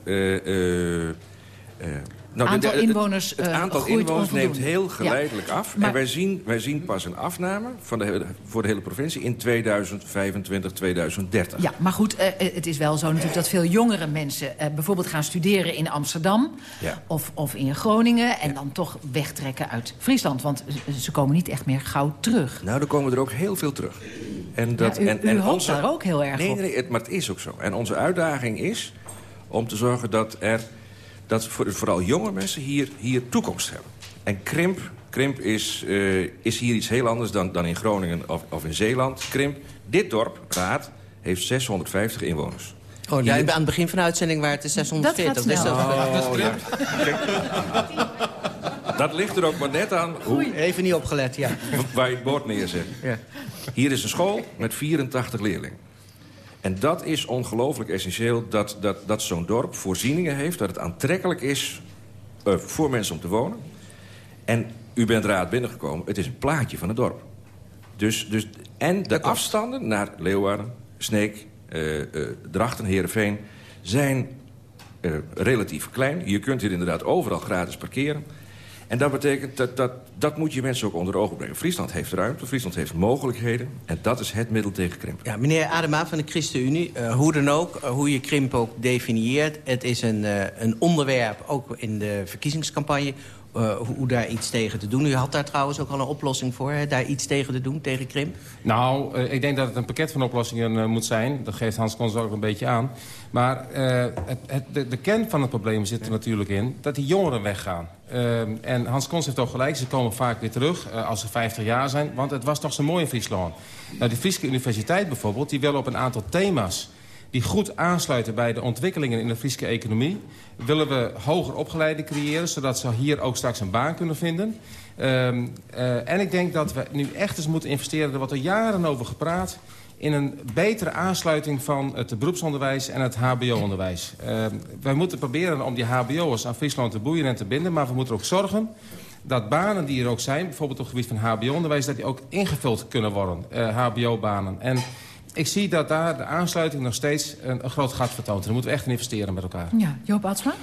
Nou, aantal inwoners, het, aantal inwoners neemt heel geleidelijk af. En wij zien, wij zien pas een afname van de, voor de hele provincie in 2025, 2030. Ja, maar goed, uh, het is wel zo natuurlijk dat veel jongere mensen... Uh, bijvoorbeeld gaan studeren in Amsterdam ja. of, of in Groningen... en ja. dan toch wegtrekken uit Friesland. Want ze komen niet echt meer gauw terug. Nou, er komen er ook heel veel terug. En dat, u, en, u en onze, daar ook heel erg nee, op. Nee, het, maar het is ook zo. En onze uitdaging is om te zorgen dat er dat voor, vooral jonge mensen hier, hier toekomst hebben. En krimp, krimp is, uh, is hier iets heel anders dan, dan in Groningen of, of in Zeeland. Krimp, dit dorp, Raad, heeft 650 inwoners. Oh, ja, aan het begin van de uitzending waren het er 640. Dat, dus dat, oh, ja. dat ligt er ook maar net aan. Hoe, Even niet opgelet, ja. Waar je het bord neerzet. Ja. Hier is een school met 84 leerlingen. En dat is ongelooflijk essentieel dat, dat, dat zo'n dorp voorzieningen heeft... dat het aantrekkelijk is uh, voor mensen om te wonen. En u bent raad binnengekomen, het is een plaatje van het dorp. Dus, dus, en de afstanden naar Leeuwarden, Sneek, uh, uh, Drachten, Heerenveen... zijn relatief klein. Je kunt hier inderdaad overal gratis parkeren... En dat betekent, dat, dat, dat moet je mensen ook onder ogen brengen. Friesland heeft ruimte, Friesland heeft mogelijkheden. En dat is het middel tegen krimp. Ja, meneer Adema van de ChristenUnie, uh, hoe dan ook, uh, hoe je krimp ook definieert... het is een, uh, een onderwerp, ook in de verkiezingscampagne... Uh, hoe daar iets tegen te doen. U had daar trouwens ook al een oplossing voor, hè? daar iets tegen te doen, tegen krimp? Nou, uh, ik denk dat het een pakket van oplossingen uh, moet zijn. Dat geeft Hans Kons ook een beetje aan. Maar het, het, de, de, kern van het probleem zit er natuurlijk in dat die jongeren weggaan. en Hans Kons heeft ook gelijk, ze komen vaak weer terug als ze 50 jaar zijn. Want het was toch zo mooi in Friesland. Nou, de Friese Universiteit bijvoorbeeld, die wil op een aantal thema's die goed aansluiten bij de ontwikkelingen in de Friese economie. Willen we hoger opgeleiden creëren, zodat ze hier ook straks een baan kunnen vinden. Um, uh, en ik denk dat we nu echt eens moeten investeren, er wordt er jaren over gepraat in een betere aansluiting van het beroepsonderwijs en het hbo-onderwijs. Uh, wij moeten proberen om die hbo'ers aan Friesland te boeien en te binden... maar we moeten ook zorgen dat banen die er ook zijn, bijvoorbeeld op het gebied van hbo-onderwijs... dat die ook ingevuld kunnen worden, uh, hbo-banen. En ik zie dat daar de aansluiting nog steeds een, een groot gat vertoont. Daar moeten we echt in investeren met elkaar. Ja, Joop Atsma?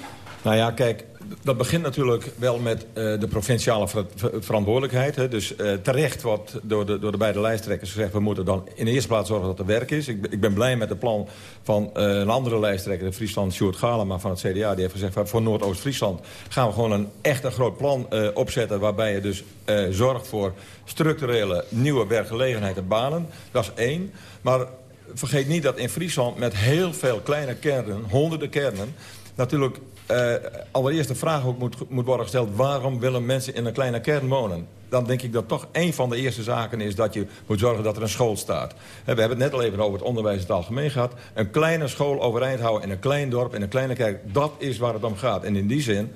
Nou ja, kijk, dat begint natuurlijk wel met uh, de provinciale ver ver verantwoordelijkheid. Hè. Dus uh, terecht wordt door de, door de beide lijsttrekkers gezegd... we moeten dan in de eerste plaats zorgen dat er werk is. Ik, ik ben blij met het plan van uh, een andere lijsttrekker... de Friesland Sjoerd Galema van het CDA. Die heeft gezegd, voor Noordoost-Friesland gaan we gewoon een echt een groot plan opzetten... waarbij je dus zorgt voor structurele nieuwe werkgelegenheid en banen. Dat is één. Maar vergeet niet dat in Friesland met heel veel kleine kernen... honderden kernen natuurlijk uh, allereerst de vraag ook moet, moet worden gesteld... waarom willen mensen in een kleine kern wonen? Dan denk ik dat toch een van de eerste zaken is... dat je moet zorgen dat er een school staat. We hebben het net al even over het onderwijs in het algemeen gehad. Een kleine school overeind houden in een klein dorp, in een kleine kerk... dat is waar het om gaat. En in die zin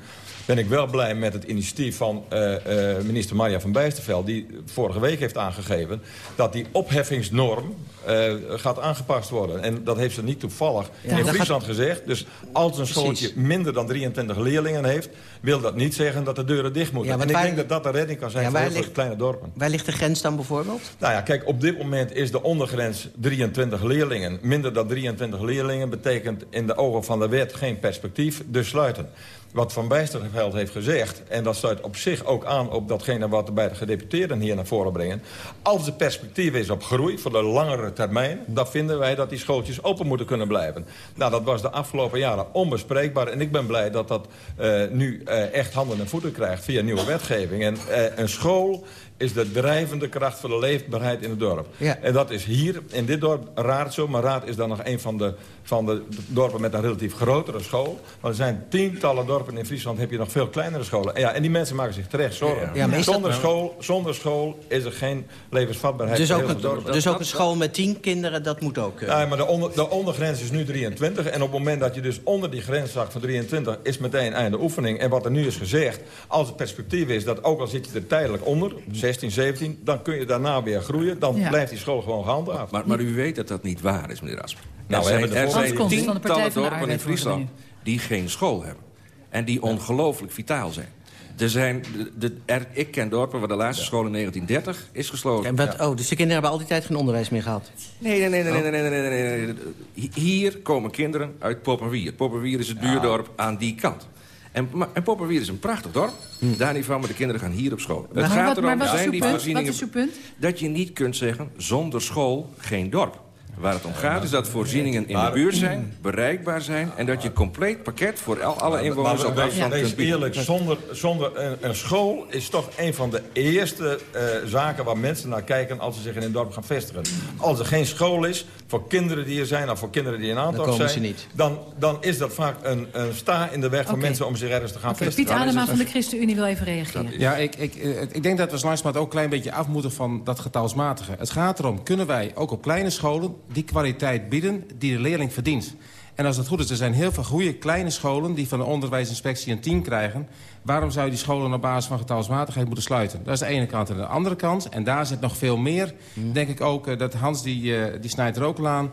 ben ik wel blij met het initiatief van uh, uh, minister Marja van Bijsterveld... die vorige week heeft aangegeven dat die opheffingsnorm eh, gaat aangepast worden. En dat heeft ze niet toevallig Ja, in Friesland gezegd. Dus als een schooltje minder dan 23 leerlingen heeft... wil dat niet zeggen dat de deuren dicht moeten. Ja, en ik waar- denk dat dat de redding kan zijn Ja, voor heel ligt- kleine dorpen. Waar ligt de grens dan bijvoorbeeld? Nou ja, kijk, op dit moment is de ondergrens 23 leerlingen. Minder dan 23 leerlingen betekent in de ogen van de wet geen perspectief, dus sluiten. Wat Van Bijsterveld heeft gezegd, en dat sluit op zich ook aan op datgene wat de beide gedeputeerden hier naar voren brengen. Als er perspectief is op groei voor de langere termijn, dan vinden wij dat die schooltjes open moeten kunnen blijven. Nou, dat was de afgelopen jaren onbespreekbaar en ik ben blij dat dat eh, nu eh, echt handen en voeten krijgt via nieuwe wetgeving. En eh, een school is de drijvende kracht voor de leefbaarheid in het dorp. Ja. En dat is hier, in dit dorp, Raad zo. Maar Raad is dan nog een van de, van de dorpen met een relatief grotere school. Maar er zijn tientallen dorpen in Friesland, heb je nog veel kleinere scholen. En, ja, en die mensen maken zich terecht zorgen. Ja, maar zonder, school, zonder school is er geen levensvatbaarheid Dus ook, een, dorpen. dus ook een school met tien kinderen, dat moet ook. eh. Ja, maar de, onder, de ondergrens is nu 23. En op het moment dat je dus onder die grens zakt van 23... is meteen einde oefening. En wat er nu is gezegd... als het perspectief is dat ook al zit je er tijdelijk onder... 16, 17, dan kun je daarna weer groeien. Dan blijft die school gewoon gehandhaafd. Maar, maar, u weet dat dat niet waar is, meneer Asper. Nou, er zijn, er zijn tientallen dorpen in Friesland die geen school hebben. En die ongelooflijk vitaal zijn. Er zijn, de, de, ik ken dorpen waar de laatste school in 1930 is gesloten. En wat. Oh, dus de kinderen hebben altijd tijd geen onderwijs meer gehad? Nee, nee, nee. nee, nou. nee, nee, nee, nee, nee. Hier komen kinderen uit Poppenwier. Poppenwier is het buurdorp aan die kant. En, maar- en Poppenwier is een prachtig dorp. Daar niet van, maar de kinderen gaan hier op school. Het gaat wat, maar erom, wat zijn die punt? Wat voorzieningen... is uw punt? Dat je niet kunt zeggen, zonder school geen dorp. Waar het om gaat is dat voorzieningen in de buurt zijn, bereikbaar zijn... en dat je compleet pakket voor al- alle inwoners op afstand kunt bieden. eerlijk, zonder, zonder een, een school is toch een van de eerste eh, zaken waar mensen naar kijken als ze zich in een dorp gaan vestigen. Als er geen school is voor kinderen die er zijn of voor kinderen die in aantal komen zijn, ze niet. Dan, dan is dat vaak een, een sta in de weg voor mensen om zich ergens te gaan Oké, vestigen. Piet Adema van de ChristenUnie wil even reageren. Ja, ik, ik, eh, ik denk dat we langzamerhand ook een klein beetje af moeten van dat getalsmatige. Het gaat erom, kunnen wij ook op kleine scholen die kwaliteit bieden die de leerling verdient? En als dat goed is, er zijn heel veel goede kleine scholen... die van de onderwijsinspectie een 10 krijgen. Waarom zou je die scholen op basis van getalsmatigheid moeten sluiten? Dat is de ene kant. En de andere kant, en daar zit nog veel meer... denk ik ook, eh, dat Hans die, eh, die snijdt er ook al aan...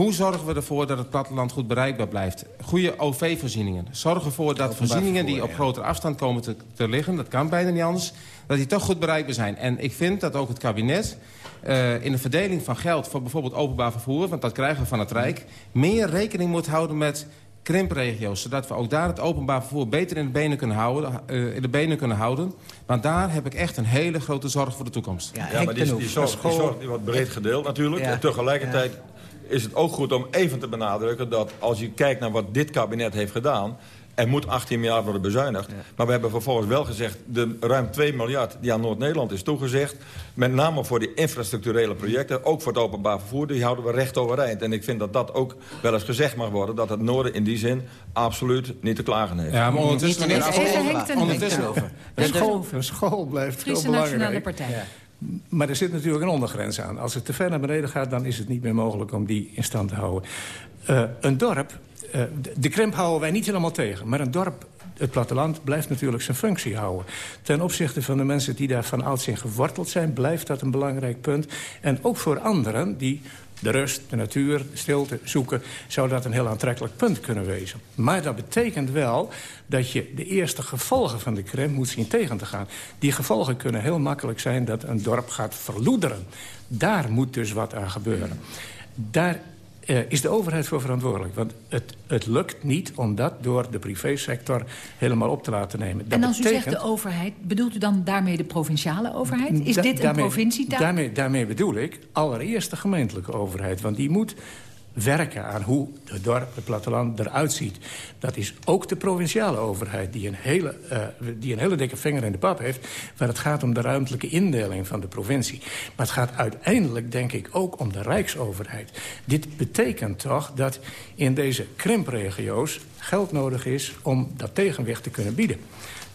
Hoe zorgen we ervoor dat het platteland goed bereikbaar blijft? Goede OV-voorzieningen. Zorg ervoor dat voorzieningen die op grotere afstand komen te, te liggen... dat kan bijna niet anders, dat die toch goed bereikbaar zijn. En ik vind dat ook het kabinet eh, in de verdeling van geld... voor bijvoorbeeld openbaar vervoer, want dat krijgen we van het Rijk... meer rekening moet houden met krimpregio's. Zodat we ook daar het openbaar vervoer beter in de benen kunnen houden. eh, in de benen kunnen houden. Want daar heb ik echt een hele grote zorg voor de toekomst. Ja, Ja, maar die, die, zorg, die zorg die wordt breed gedeeld natuurlijk. Ja. En tegelijkertijd is het ook goed om even te benadrukken... dat als je kijkt naar wat dit kabinet heeft gedaan... er moet 18 miljard worden bezuinigd. Maar we hebben vervolgens wel gezegd... de ruim 2 miljard die aan Noord-Nederland is toegezegd... met name voor die infrastructurele projecten... ook voor het openbaar vervoer, die houden we recht overeind. En ik vind dat dat ook wel eens gezegd mag worden... dat het Noorden in die zin absoluut niet te klagen heeft. Ja, maar ondertussen... Niet Henk ten Hoef. ondertussen, Een school, blijft heel Friese Nationale belangrijk. Maar er zit natuurlijk een ondergrens aan. Als het te ver naar beneden gaat, dan is het niet meer mogelijk om die in stand te houden. Eh, een dorp, eh, de- krimp houden wij niet helemaal tegen. Maar een dorp, het platteland, blijft natuurlijk zijn functie houden. Ten opzichte van de mensen die daar van ouds in geworteld zijn... blijft dat een belangrijk punt. En ook voor anderen die de rust, de natuur, de stilte zoeken... zou dat een heel aantrekkelijk punt kunnen wezen. Maar dat betekent wel dat je de eerste gevolgen van de krimp moet zien tegen te gaan. Die gevolgen kunnen heel makkelijk zijn dat een dorp gaat verloederen. Daar moet dus wat aan gebeuren. Daar eh, is de overheid voor verantwoordelijk. Want het, het lukt niet om dat door de privésector helemaal op te laten nemen. Dat En als u zegt de overheid, bedoelt u dan daarmee de provinciale overheid? Is Da- dit een daarmee- provincietaak? Daarmee, daarmee bedoel ik allereerst de gemeentelijke overheid. Want die moet werken aan hoe het dorp, het platteland eruit ziet. Dat is ook de provinciale overheid die een, hele, eh, die een hele dikke vinger in de pap heeft... waar het gaat om de ruimtelijke indeling van de provincie. Maar het gaat uiteindelijk, denk ik, ook om de rijksoverheid. Dit betekent toch dat in deze krimpregio's geld nodig is... om dat tegenwicht te kunnen bieden.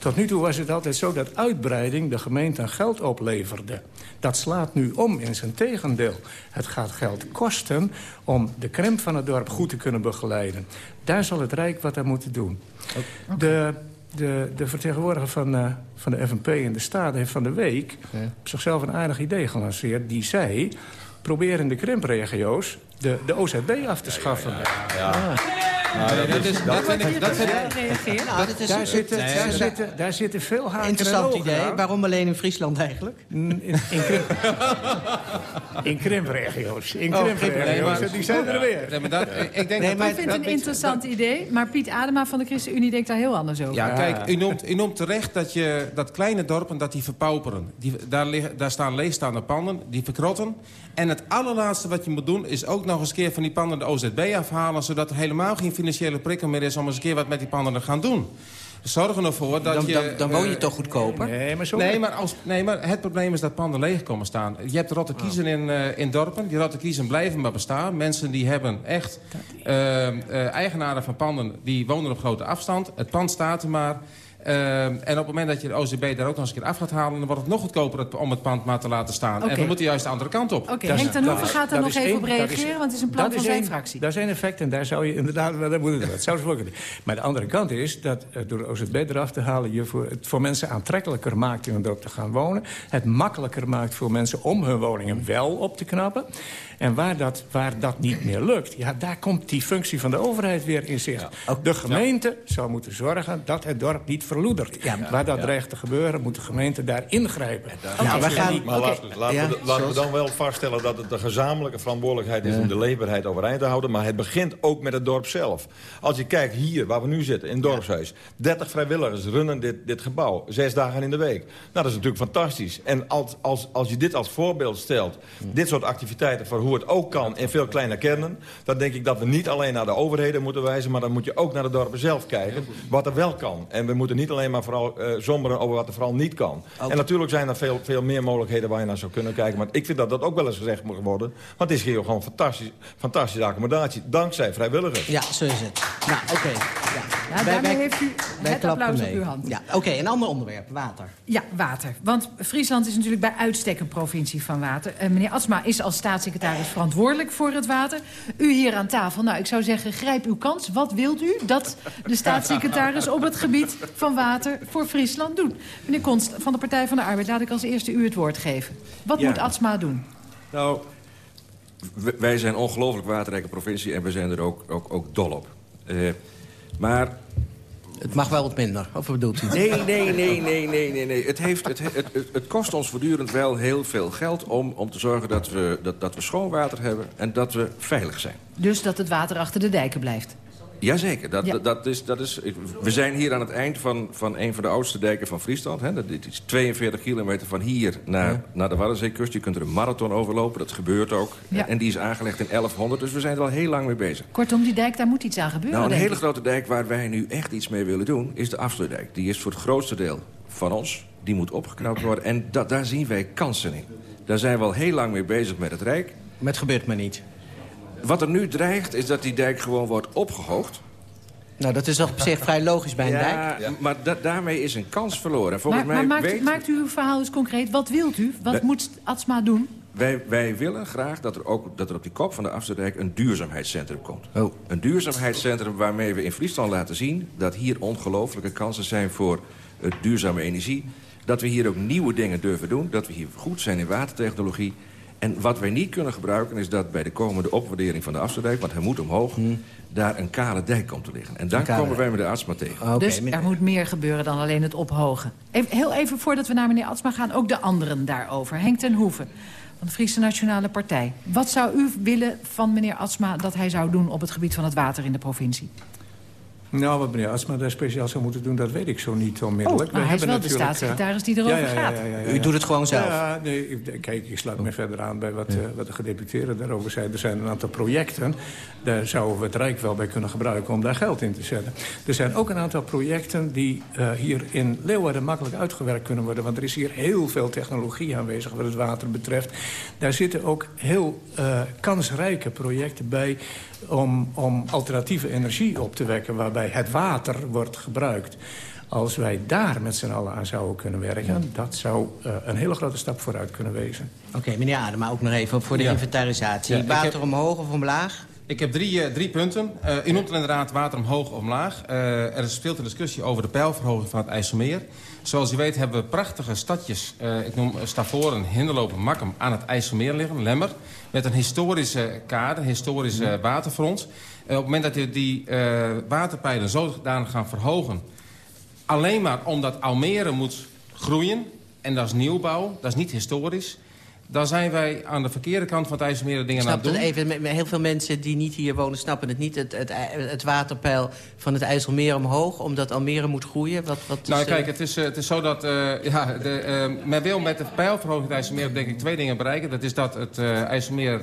Tot nu toe was het altijd zo dat uitbreiding de gemeente geld opleverde. Dat slaat nu om in zijn tegendeel. Het gaat geld kosten om de krimp van het dorp goed te kunnen begeleiden. Daar zal het Rijk wat aan moeten doen. De, de, de vertegenwoordiger van, eh, van de FNP in de Staten heeft van de week... op zichzelf een aardig idee gelanceerd. Die zei, proberen de krimpregio's de, de OZB af te schaffen. Ja. Nee, dat is- dat vind ik- dat vind ik- Reageer. Dat is Daar zitten, veel haken Interessant idee. aan. Waarom alleen in Friesland eigenlijk? In, in, in krimpregio's. In Oh, krimpregio's. maar- die zijn er weer. Nee, maar dat, ik denk Nee, maar- vind het een interessant idee, maar Piet Adema van de ChristenUnie denkt daar heel anders over. Ja, kijk, u noemt, u noemt terecht dat, je, dat kleine dorpen dat die verpauperen. Die, daar, liggen, daar staan leegstaande panden, die verkrotten. En het allerlaatste wat je moet doen... is ook nog eens een keer van die panden de OZB afhalen... zodat er helemaal geen financiële prikkel meer is... om eens een keer wat met die panden te gaan doen. Zorgen ervoor dat Dan, je... dan, dan woon je eh, toch goedkoper? Nee, maar zo... Nee maar, als, nee, maar het probleem is dat panden leeg komen staan. Je hebt rotte kiezen in, eh, in dorpen. Die rotte kiezen blijven maar bestaan. Mensen die hebben echt... eh, eh, eigenaren van panden, die wonen op grote afstand. Het pand staat er maar. Eh, en op het moment dat je de OZB daar ook nog eens een keer af gaat halen... dan wordt het nog goedkoper om het pand maar te laten staan. Oké. En we moeten juist de andere kant op. Oké, is- Henk ten Hoeven gaat daar nog is even op dat is- reageren, want het is een plan dat van is zijn fractie. Dat is één effect en daar zou je inderdaad... Dat, moet, dat zou. Maar de andere kant is dat eh, door de OZB eraf te halen... je voor, het voor mensen aantrekkelijker maakt in een dorp te gaan wonen. Het makkelijker maakt voor mensen om hun woningen wel op te knappen. En waar dat, waar dat niet meer lukt, ja, daar komt die functie van de overheid weer in zicht. De gemeente zou moeten zorgen dat het dorp niet verloedert. waar dat dreigt te gebeuren, moet de gemeente daar ingrijpen. Nou, we gaan... Maar laten, laten, Ja, we, laten we dan wel vaststellen dat het de gezamenlijke verantwoordelijkheid is... om de leefbaarheid overeind te houden. Maar het begint ook met het dorp zelf. Als je kijkt hier, waar we nu zitten, in het dorpshuis... 30 vrijwilligers runnen dit, dit gebouw, zes dagen in de week. Nou, dat is natuurlijk fantastisch. En als, als, als je dit als voorbeeld stelt... dit soort activiteiten voor hoe het ook kan in veel kleine kernen... dan denk ik dat we niet alleen naar de overheden moeten wijzen... maar dan moet je ook naar de dorpen zelf kijken, wat er wel kan. En we moeten niet alleen maar vooral eh zomberen over wat er vooral niet kan. En natuurlijk zijn er veel, veel meer mogelijkheden waar je naar zou kunnen kijken. Maar ik vind dat dat ook wel eens gezegd moet worden. Want het is hier gewoon fantastisch, fantastische accommodatie. Dankzij vrijwilligers. Ja, zo is het. Nou, oké. Ja. Ja, daarmee heeft u wij het applaus op uw hand. Ja, oké, een ander onderwerp, water. Ja, water. Want Friesland is natuurlijk bij uitstek een provincie van water. Eh, meneer Atsma is als staatssecretaris verantwoordelijk voor het water. U hier aan tafel. Nou, ik zou zeggen, grijp uw kans. Wat wilt u dat de staatssecretaris op het gebied van water voor Friesland doet? Meneer Konst van de Partij van de Arbeid, laat ik als eerste u het woord geven. Wat Ja. moet Atsma doen? Nou, wij zijn een ongelooflijk waterrijke provincie... en we zijn er ook, ook, ook dol op. Eh, maar Het mag wel wat minder, of wat bedoelt u? Nee, nee, nee, nee, nee, nee. nee. Het, heeft, het, het, het, het kost ons voortdurend wel heel veel geld om, om te zorgen dat we, dat, dat we schoon water hebben en dat we veilig zijn. Dus dat het water achter de dijken blijft. Jazeker, dat, Ja. dat is, dat is, we zijn hier aan het eind van, van een van de oudste dijken van Friesland. Hè. Dat, dit is 42 kilometer van hier naar, naar de Waddenzeekust. Je kunt er een marathon overlopen, dat gebeurt ook. Ja. En die is aangelegd in 1100, dus we zijn er al heel lang mee bezig. Kortom, die dijk, daar moet iets aan gebeuren, Nou, een denk hele ik. grote dijk waar wij nu echt iets mee willen doen... is de afsluitdijk. Die is voor het grootste deel van ons. Die moet opgeknapt worden. En dat, daar zien wij kansen in. Daar zijn we al heel lang mee bezig met het Rijk. Maar het gebeurt maar niet. Wat er nu dreigt, is dat die dijk gewoon wordt opgehoogd. Nou, dat is toch op zich vrij logisch bij een dijk? Ja, maar da- daarmee is een kans verloren. En volgens Maar, maar mij maakt, weet... maakt u uw verhaal eens concreet. Wat wilt u? Wat moet Atsma doen? Wij, wij willen graag dat er, ook, dat er op die kop van de Afsterdijk een duurzaamheidscentrum komt. Oh. Een duurzaamheidscentrum waarmee we in Friesland laten zien... dat hier ongelooflijke kansen zijn voor eh, duurzame energie. Dat we hier ook nieuwe dingen durven doen. Dat we hier goed zijn in watertechnologie. En wat wij niet kunnen gebruiken is dat bij de komende opwaardering van de Afsterdijk... want hij moet omhoog, daar een kale dijk komt te liggen. En daar komen wij met de astma tegen. Oké, dus er moet meer gebeuren dan alleen het ophogen. Even, heel even voordat we naar meneer Atsma gaan, ook de anderen daarover. Henk ten Hoeven van de Friese Nationale Partij. Wat zou u willen van meneer Atsma dat hij zou doen... op het gebied van het water in de provincie? Nou, wat meneer Asma daar speciaal zou moeten doen, dat weet ik zo niet onmiddellijk. Oh, maar We hij is hebben wel de natuurlijk, eh, staatssecretaris die erover gaat. U doet het gewoon zelf? Ja, nee, ik, kijk, ik sluit me verder aan bij wat, eh, wat de gedeputeerden daarover zeiden. Er zijn een aantal projecten, daar zouden we het Rijk wel bij kunnen gebruiken om daar geld in te zetten. Er zijn ook een aantal projecten die eh, hier in Leeuwarden makkelijk uitgewerkt kunnen worden. Want er is hier heel veel technologie aanwezig wat het water betreft. Daar zitten ook heel eh, kansrijke projecten bij om, om alternatieve energie op te wekken... waarbij het water wordt gebruikt. Als wij daar met z'n allen aan zouden kunnen werken... dat zou eh, een hele grote stap vooruit kunnen wezen. Oké, meneer Adema, ook nog even voor de Ja. inventarisatie. Ja, Water heb- omhoog of omlaag? Ik heb drie, uh, drie punten. Uh, u noemt inderdaad water omhoog of omlaag. Uh, er is veel te discussie over de pijlverhoging van het IJsselmeer. Zoals u weet hebben we prachtige stadjes. ik noem Stavoren, Hinderlopen, Makkum aan het IJsselmeer liggen, Lemmer. Met een historische kade, historische waterfront. op het moment dat je die waterpijlen zodanig gaan verhogen... alleen maar omdat Almere moet groeien... en dat is nieuwbouw, dat is niet historisch dan zijn wij aan de verkeerde kant van het IJsselmeer dingen aan het doen. Even, heel veel mensen die niet hier wonen snappen het niet. Het, het, het waterpeil van het IJsselmeer omhoog, omdat Almere moet groeien. Wat, wat nou kijk, het is, eh, het is zo dat uh, ja, de, uh, men wil met de pijlverhoging het IJsselmeer denk ik twee dingen bereiken. Dat is dat het IJsselmeer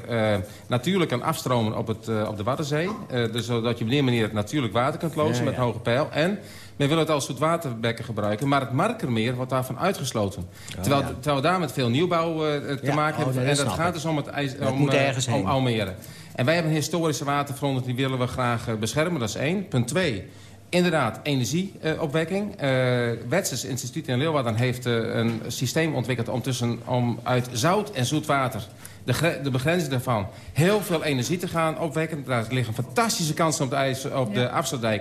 natuurlijk kan afstromen op, het, op de Waddenzee. dus zodat je op die manier natuurlijk water kunt loodsen met hoge pijl. En men wil het als zoetwaterbekken gebruiken. Maar het Markermeer wordt daarvan uitgesloten. Oh, terwijl, terwijl we daar met veel nieuwbouw uh, te maken hebben. Oh, en dat gaat dus om, het ijs, om, uh, om Almere. En wij hebben een historische waterfront. Die willen we graag uh, beschermen. Dat is één. Punt twee. Inderdaad, energieopwekking. Uh, Wetsers Instituut in Leeuwarden heeft uh, een systeem ontwikkeld... om, tussen, om uit zout en zoet water de, de begrenzing daarvan heel veel energie te gaan opwekken. Daar liggen fantastische kansen op de, ijs, op de.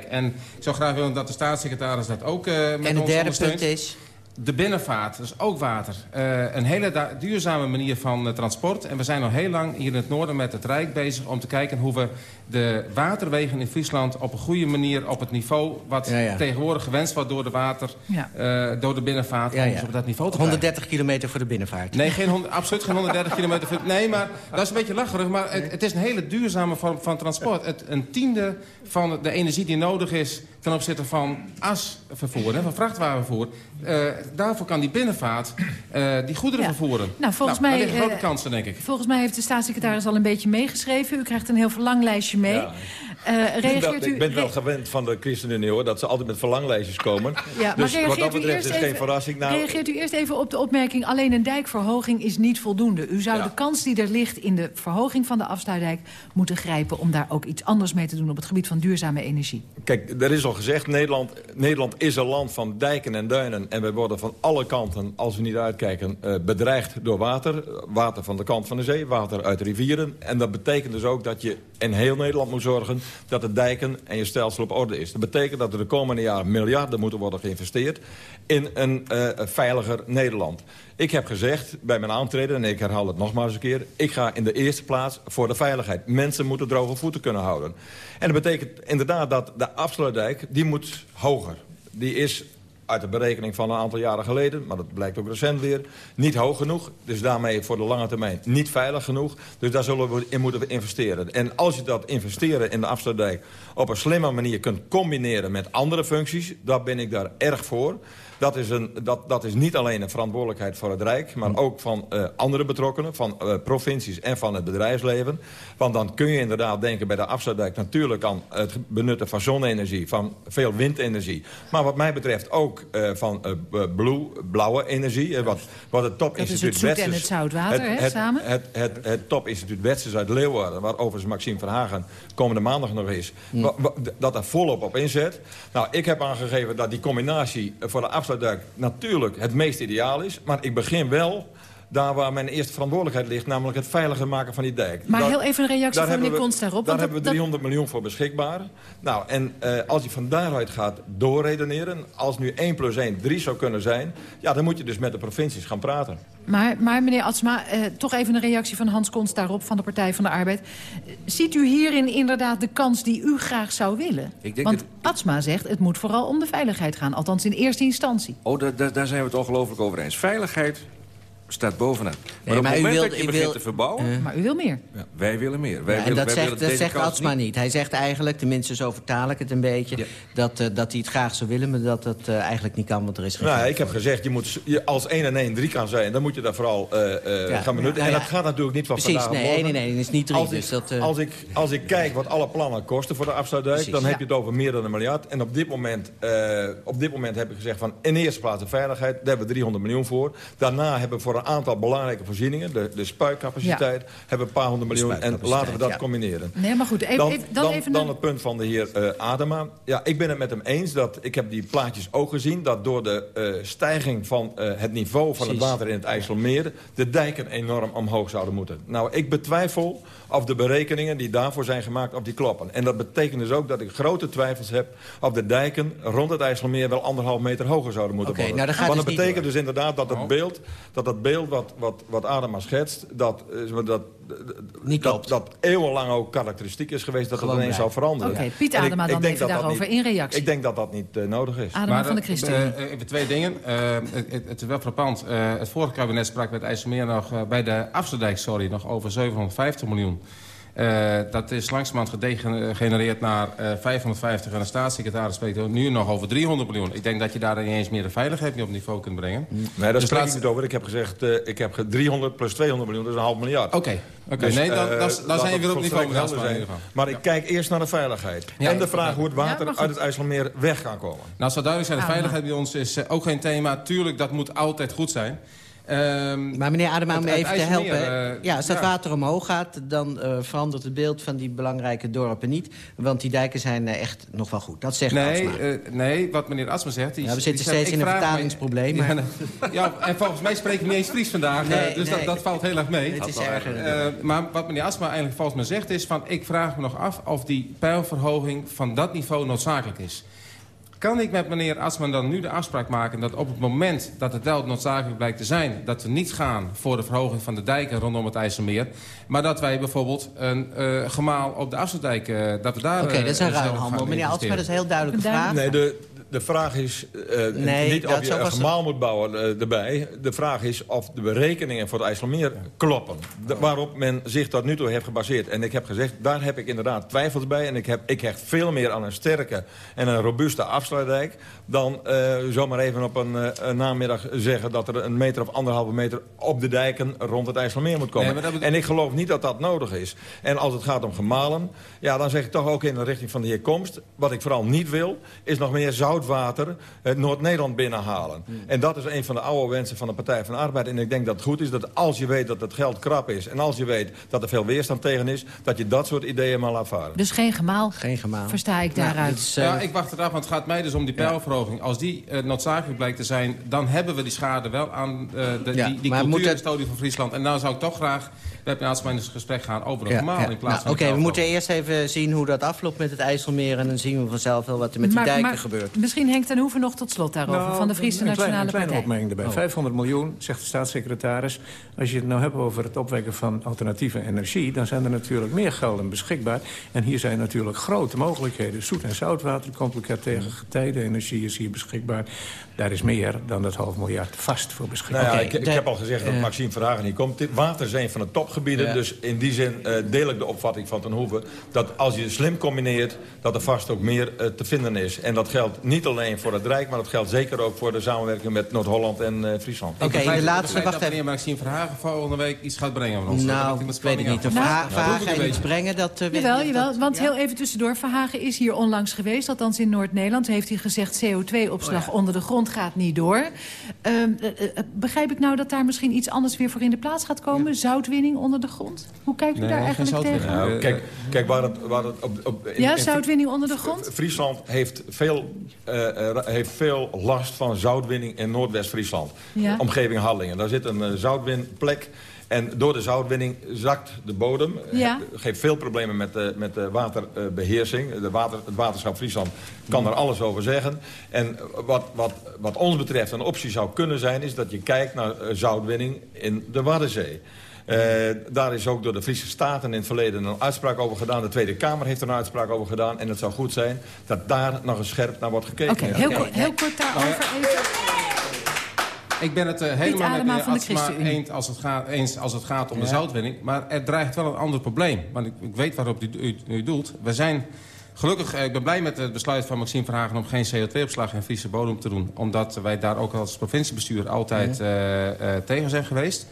En ik zou graag willen dat de staatssecretaris dat ook uh, met ons ondersteunt. En het derde punt is? De binnenvaart, dat is ook water. Uh, een hele duurzame manier van uh, transport. En we zijn al heel lang hier in het noorden met het Rijk bezig... om te kijken hoe we de waterwegen in Friesland op een goede manier... op het niveau wat ja, ja. tegenwoordig gewenst wordt door de water... Ja. Uh, door de binnenvaart, om op dat niveau te 130 kilometer voor de binnenvaart. Nee, geen 100, absoluut geen 130 kilometer. Voor, nee, maar dat is een beetje lacherig. Maar het, het is een hele duurzame vorm van transport. Het, een tiende van de energie die nodig is ten opzichte van asvervoer, hè, van vrachtwagenvervoer. Uh, daarvoor kan die binnenvaart uh, die goederen ja. vervoeren. Nou, volgens nou, mij, grote uh, kansen, denk ik. Volgens mij heeft de staatssecretaris al een beetje meegeschreven. U krijgt een heel verlanglijstje mee. Ja. Uh, reageert u... Ik ben wel gewend van de ChristenUnie, hoor, dat ze altijd met verlanglijstjes komen. Ja, dus wat dat betreft is even, geen verrassing. Nou, reageert u eerst even op de opmerking... alleen een dijkverhoging is niet voldoende. U zou ja. de kans die er ligt in de verhoging van de afsluitdijk... moeten grijpen om daar ook iets anders mee te doen... op het gebied van duurzame energie. Kijk, er is al gezegd, Nederland, Nederland is een land van dijken en duinen... en we worden van alle kanten, als we niet uitkijken, uh, bedreigd door water. Water van de kant van de zee, water uit rivieren. En dat betekent dus ook dat je in heel Nederland moet zorgen dat de dijken en je stelsel op orde is. Dat betekent dat er de komende jaren miljarden moeten worden geïnvesteerd in een uh, veiliger Nederland. Ik heb gezegd bij mijn aantreden, en ik herhaal het nog maar eens een keer... ik ga in de eerste plaats voor de veiligheid. Mensen moeten droge voeten kunnen houden. En dat betekent inderdaad dat de afsluitdijk, die moet hoger. Die is uit de berekening van een aantal jaren geleden... maar dat blijkt ook recent weer, niet hoog genoeg. Dus daarmee voor de lange termijn niet veilig genoeg. Dus daar zullen we in moeten investeren. En als je dat investeren in de afsluitdijk op een slimme manier kunt combineren met andere functies... dan ben ik daar erg voor. Dat is, een, dat, dat is niet alleen een verantwoordelijkheid voor het Rijk... maar ook van uh, andere betrokkenen, van uh, provincies en van het bedrijfsleven. Want dan kun je inderdaad denken bij de afsluitdijk... natuurlijk aan het benutten van zonne-energie, van veel windenergie. Maar wat mij betreft ook uh, van blue, blauwe energie. wat, wat het topinstituut Wetsers... en het zoutwater, het, hè, samen? Het, het, het, het topinstituut Wetsers uit Leeuwarden... waar overigens Maxime Verhagen komende maandag nog is... Hm. dat er volop op inzet. Nou, ik heb aangegeven dat die combinatie voor de afsluitdijk natuurlijk het meest ideaal is. Maar ik begin wel daar waar mijn eerste verantwoordelijkheid ligt... namelijk het veiliger maken van die dijk. Maar heel even een reactie van meneer Konst daarop. Daar hebben we 300 miljoen voor beschikbaar. Nou, en uh, als je van daaruit gaat doorredeneren... als nu 1 plus 1 3 zou kunnen zijn... ja, dan moet je dus met de provincies gaan praten. Maar, maar meneer Atsma, eh, toch even een reactie van Hans Konst daarop... van de Partij van de Arbeid. Ziet u hierin inderdaad de kans die u graag zou willen? Ik denk Want dat... Atsma zegt, het moet vooral om de veiligheid gaan. Althans in eerste instantie. Oh, daar, daar zijn we het ongelooflijk over eens. Veiligheid staat bovenaan. Maar op het moment dat je begint te verbouwen... Uh, maar u wil meer. Ja, wij willen meer. Wij ja, willen, en dat wij zegt, dat zegt Atsma niet. Hij zegt eigenlijk, tenminste zo vertaal ik het een beetje... Ja. Dat, uh, dat hij het graag zou willen, maar dat dat uh, eigenlijk niet kan, want er is geen... Nou, ik heb gezegd, je moet, je, als 1 en 1 3 kan zijn... dan moet je daar vooral ja. gaan benutten. en dat gaat natuurlijk niet van Precies, vandaag nee, morgen. nee, nee, nee, is niet 3. Als, dus ik, als, ik, als ik kijk wat alle plannen kosten voor de afsluitdijk... dan heb je het over meer dan een miljard. En op dit moment, op dit moment heb ik gezegd van... in eerste plaats de veiligheid, daar hebben we 300 miljoen voor. Daarna hebben we voor een aantal belangrijke voorzieningen, de, de spuitcapaciteit, ja. hebben een paar honderd miljoen. En laten we dat ja. combineren. Nee, maar goed, even, dan, dan, dan, even dan het punt van de heer uh, Adema. Ja, ik ben het met hem eens dat, ik heb die plaatjes ook gezien... dat door de uh, stijging van uh, het niveau van Precies. het water in het IJsselmeer... de dijken enorm omhoog zouden moeten. Nou, ik betwijfel of de berekeningen die daarvoor zijn gemaakt, of die kloppen. En dat betekent dus ook dat ik grote twijfels heb... of de dijken rond het IJsselmeer wel anderhalf meter hoger zouden moeten Oké, worden. nou, dat gaat Want dus dat niet betekent dus inderdaad dat het beeld, dat, het beeld wat, wat, wat Adema schetst... dat, eh, dat, Niet dat, dat eeuwenlang ook karakteristiek is geweest... dat Gewoon het ineens zou veranderen. Oké, Piet ik- Adema ik dan denk even dat dat daarover niet- in reactie. Ik denk dat dat niet eh, nodig is. Adema van de ChristenUnie. eh, even twee dingen. Eh, het, het is wel frappant. Eh, het vorige kabinet sprak bij het IJsselmeer nog... eh, bij de Afsterdijk, sorry, nog over 750 miljoen. Eh, dat is langzamerhand gedegenereerd naar eh 550 en de staatssecretaris spreekt nu nog over 300 miljoen. Ik denk dat je daar niet eens meer de veiligheid niet op niveau kunt brengen. Nee, daar Dus spreek ik niet over. Ik heb gezegd, eh, ik heb ge- 300 plus 200 miljoen, dat is een half miljard. Oké, oké. Dus, nee, dan, eh, dan, zijn dat weer op niveau zijn. Maar ik kijk eerst naar de veiligheid. Ja, en de vraag hoe het water uit het IJsselmeer weg kan komen. Nou, zo duidelijk zijn, de Adema. veiligheid bij ons is eh, ook geen thema. Tuurlijk, dat moet altijd goed zijn. Ehm, Maar meneer Adema, om even te helpen. eh, ja, als dat ja. water omhoog gaat, dan eh, verandert het beeld van die belangrijke dorpen niet. Want die dijken zijn eh, echt nog wel goed. Dat zegt Nee, Asma. nee, wat meneer Asma zegt... Die, Ja, we zitten steeds in een me- vertalingsprobleem, Ja, nee. ja, en volgens mij spreek ik niet eens Fries vandaag, Nee, dus nee. Dat, dat valt heel erg mee. Het is erger. Maar wat meneer Asma eigenlijk volgens mij zegt is... van ik vraag me nog af of die pijlverhoging van dat niveau noodzakelijk is. Kan ik met meneer Asma dan nu de afspraak maken... dat op het moment dat het wel noodzakelijk blijkt te zijn... dat we niet gaan voor de verhoging van de dijken rondom het IJsselmeer... maar dat wij bijvoorbeeld een eh, gemaal op de Afsluitdijk... eh, dat we daar... Oké, eh, dat is een zelf ruilhandel. gaan Meneer Altsma, dat is een heel duidelijke vraag. Nee, de, de vraag is eh, Nee, niet of je een gemaal moet bouwen eh, erbij. De vraag is of de berekeningen voor het IJsselmeer kloppen. De- waarop men zich tot nu toe heeft gebaseerd. En ik heb gezegd, daar heb ik inderdaad twijfels bij. En ik, heb, ik hecht veel meer aan een sterke en een robuuste afsluitdijk... dan eh, zomaar even op een, een namiddag zeggen... dat er een meter of anderhalve meter op de dijken rond het IJsselmeer moet komen. Nee, dat En ik geloof niet dat dat nodig is. En als het gaat om gemalen, ja, dan zeg ik toch ook in de richting van de heer Komst... wat ik vooral niet wil, is nog meer zoutwater het Noord-Nederland binnenhalen. En dat is een van de oude wensen van de Partij van de Arbeid. En ik denk dat het goed is dat als je weet dat het geld krap is... en als je weet dat er veel weerstand tegen is... dat je dat soort ideeën maar laat varen. Dus geen gemaal, Geen gemaal. versta ik daaruit. ja, ik wacht eraf, want het gaat mij dus om die pijlverhoging. Als die eh, noodzakelijk blijkt te zijn, dan hebben we die schade wel aan eh, de, Ja, die, die maar moet cultuurhistorie van Friesland. En dan zou ik toch graag met meneer Aatsma in het gesprek gaan over een Ja, gemaal ja. in plaats Nou, van Oké, we moeten eerst even zien hoe dat afloopt met het IJsselmeer... en dan zien we vanzelf wel wat er met die Maar- dijken maar gebeurt. Misschien Henk ten Hoeven nog tot slot daarover, Nou, van de Friese Nationale Een kleine Partij. opmerking erbij. Oh. 500 miljoen, zegt de staatssecretaris. Als je het nou hebt over het opwekken van alternatieve energie... dan zijn er natuurlijk meer gelden beschikbaar. En hier zijn natuurlijk grote mogelijkheden. Zoet- en zoutwater komt elkaar tegen. Getijdenenergie is hier beschikbaar. Daar is meer dan dat half miljard vast voor beschikbaar. Nou ja, ik, ik de- heb al gezegd dat eh, Maxime Verhagen niet komt. Dit water is een van de topgebieden. Ja. Dus in die zin eh, deel ik de opvatting van Ten Hoeven... dat als je slim combineert, dat er vast ook meer eh, te vinden is. En dat geldt niet alleen voor het Rijk... maar dat geldt zeker ook voor de samenwerking met Noord-Holland en eh, Friesland. Oké, Ik begrijp- de ik laatste, wacht dat even. Maxime Verhagen volgende week iets gaat brengen. van ons. Dat Nou, met ik weet het niet. Of dat Verhagen ik iets brengen, dat... weet Jawel, ik dat- want ja? heel even tussendoor. Verhagen is hier onlangs geweest, althans in Noord-Nederland. Heeft hij gezegd CO2-opslag Oh onder de grond gaat niet door. Ehm, eh, eh, begrijp ik nou dat daar misschien iets anders weer voor in de plaats gaat komen? Zoutwinning onder de grond? Hoe kijkt u Nee, daar eigenlijk tegen? Nou, kijk, kijk waar het, waar het op, op, in- Ja, in- zoutwinning onder de grond? Friesland heeft veel, eh, eh, heeft veel last van zoutwinning in Noordwest-Friesland. Ja. Omgeving Hallingen. Daar zit een eh, zoutwinplek. En door de zoutwinning zakt de bodem. Ja. Geeft veel problemen met de, met de waterbeheersing. De water, het waterschap Friesland kan er alles over zeggen. En wat, wat, wat ons betreft een optie zou kunnen zijn... is dat je kijkt naar zoutwinning in de Waddenzee. Eh, daar is ook door de Friese Staten in het verleden een uitspraak over gedaan. De Tweede Kamer heeft er een uitspraak over gedaan. En het zou goed zijn dat daar nog eens scherp naar wordt gekeken. Oké, heel, kort- heel kort daarover even. Ik ben het eh, helemaal met de Atsma eens als het gaat, eens als het gaat om de zoutwinning. Maar er dreigt wel een ander probleem. Want ik, ik weet waarop u, u, u doelt. We zijn gelukkig, eh, ik ben blij met het besluit van Maxime Verhagen... om geen CO2-opslag in Friese bodem te doen. Omdat wij daar ook als provinciebestuur altijd eh, eh, tegen zijn geweest.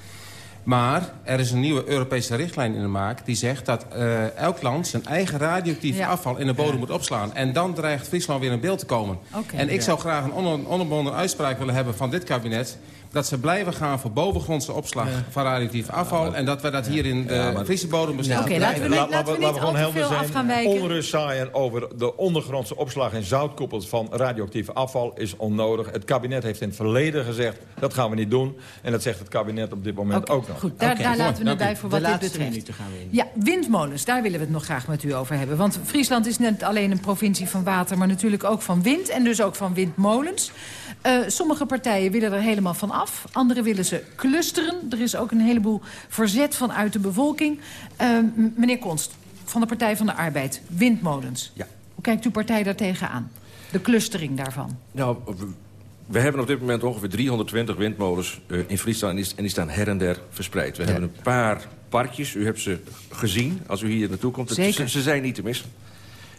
Maar er is een nieuwe Europese richtlijn in de maak... die zegt dat eh, elk land zijn eigen radioactief Ja. afval in de bodem moet opslaan. En dan dreigt Friesland weer in beeld te komen. En ik Ja. zou graag een on onontbonden uitspraak willen hebben van dit kabinet... dat ze blijven gaan voor bovengrondse opslag van radioactief afval... en dat we dat hier in de. Friese bodem bestellen. Oké, laten we, laten, laten we, laten we gewoon helder zijn. Gaan Onrust zaaien over de ondergrondse opslag in zoutkoepels van radioactief afval is onnodig. Het kabinet heeft in het verleden gezegd, dat gaan we niet doen. En dat zegt het kabinet op dit moment okay, ook nog. Goed, daar, okay, daar laten we het bij voor wat dit betreft. Gaan we in. Ja, windmolens, daar willen we het nog graag met u over hebben. Want Friesland is net alleen een provincie van water... maar natuurlijk ook van wind en dus ook van windmolens. Uh, sommige partijen willen er helemaal van af. Andere willen ze clusteren. Er is ook een heleboel verzet vanuit de bevolking. Uh, meneer Konst, van de Partij van de Arbeid, windmolens. Ja. Hoe kijkt uw partij daar tegenaan? De clustering daarvan. Nou, we hebben op dit moment ongeveer 320 windmolens uh, in Friesland... En die, en die staan her en der verspreid. We ja. hebben een paar parkjes, u hebt ze gezien als u hier naartoe komt. Zeker. Ze, ze zijn niet te missen.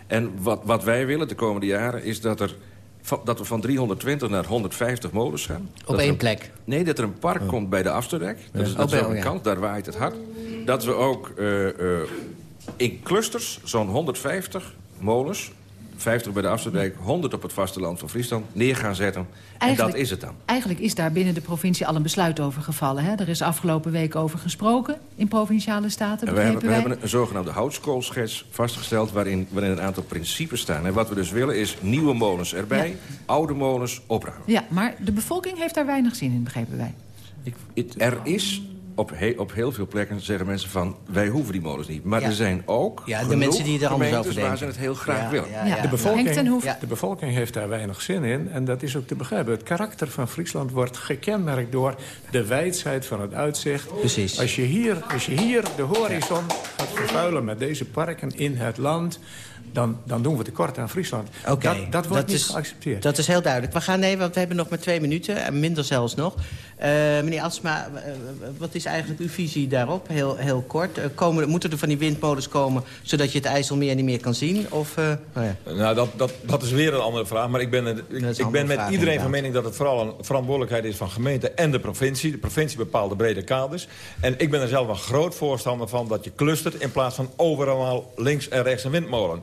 En wat, wat wij willen de komende jaren is dat er dat we van 320 naar 150 molens gaan. Op één plek? Nee, dat er een park oh. komt bij de Afsterdijk. Dat is, dat is ook een kant, daar waait het hard. Dat we ook uh, uh, in clusters zo'n 150 molens 50 bij de Afsterdijk, 100 op het vasteland van Friesland neer gaan zetten. Eigenlijk, en dat is het dan. Eigenlijk is daar binnen de provincie al een besluit over gevallen. Hè? Er is afgelopen week over gesproken in Provinciale Staten. En we, hebben, we hebben een zogenaamde houtskoolschets vastgesteld... Waarin, waarin een aantal principes staan. En wat we dus willen is nieuwe molens erbij, ja. oude molens opruimen. Ja, maar de bevolking heeft daar weinig zin in, begrepen wij. Ik, er is op, he, op heel veel plekken zeggen mensen van... wij hoeven die molens niet. Maar ja. er zijn ook ja, de mensen die er anders over denken. waar ze het heel graag ja, willen. De, bevolking, de bevolking heeft daar weinig zin in. En dat is ook te begrijpen. Het karakter van Friesland wordt gekenmerkt door de wijdheid van het uitzicht. Precies. Als je hier, als je hier de horizon gaat vervuilen met deze parken in het land dan, dan doen we tekort aan Friesland. Okay, dat, dat wordt dat niet is, geaccepteerd. Dat is heel duidelijk. We gaan nee, want we hebben nog maar twee minuten, en minder zelfs nog. Uh, meneer Asma, uh, wat is eigenlijk uw visie daarop? Heel, heel kort. Uh, komen, moeten er van die windmolens komen... zodat je het IJsselmeer niet meer kan zien? Of, nou, ja. nou dat, dat, dat is weer een andere vraag. Maar ik ben, ik, ik ben met vraag, iedereen inderdaad. van mening... dat het vooral een verantwoordelijkheid is van gemeente en de provincie. De provincie bepaalt de brede kaders. En ik ben er zelf een groot voorstander van... dat je clustert in plaats van overal links en rechts een windmolen.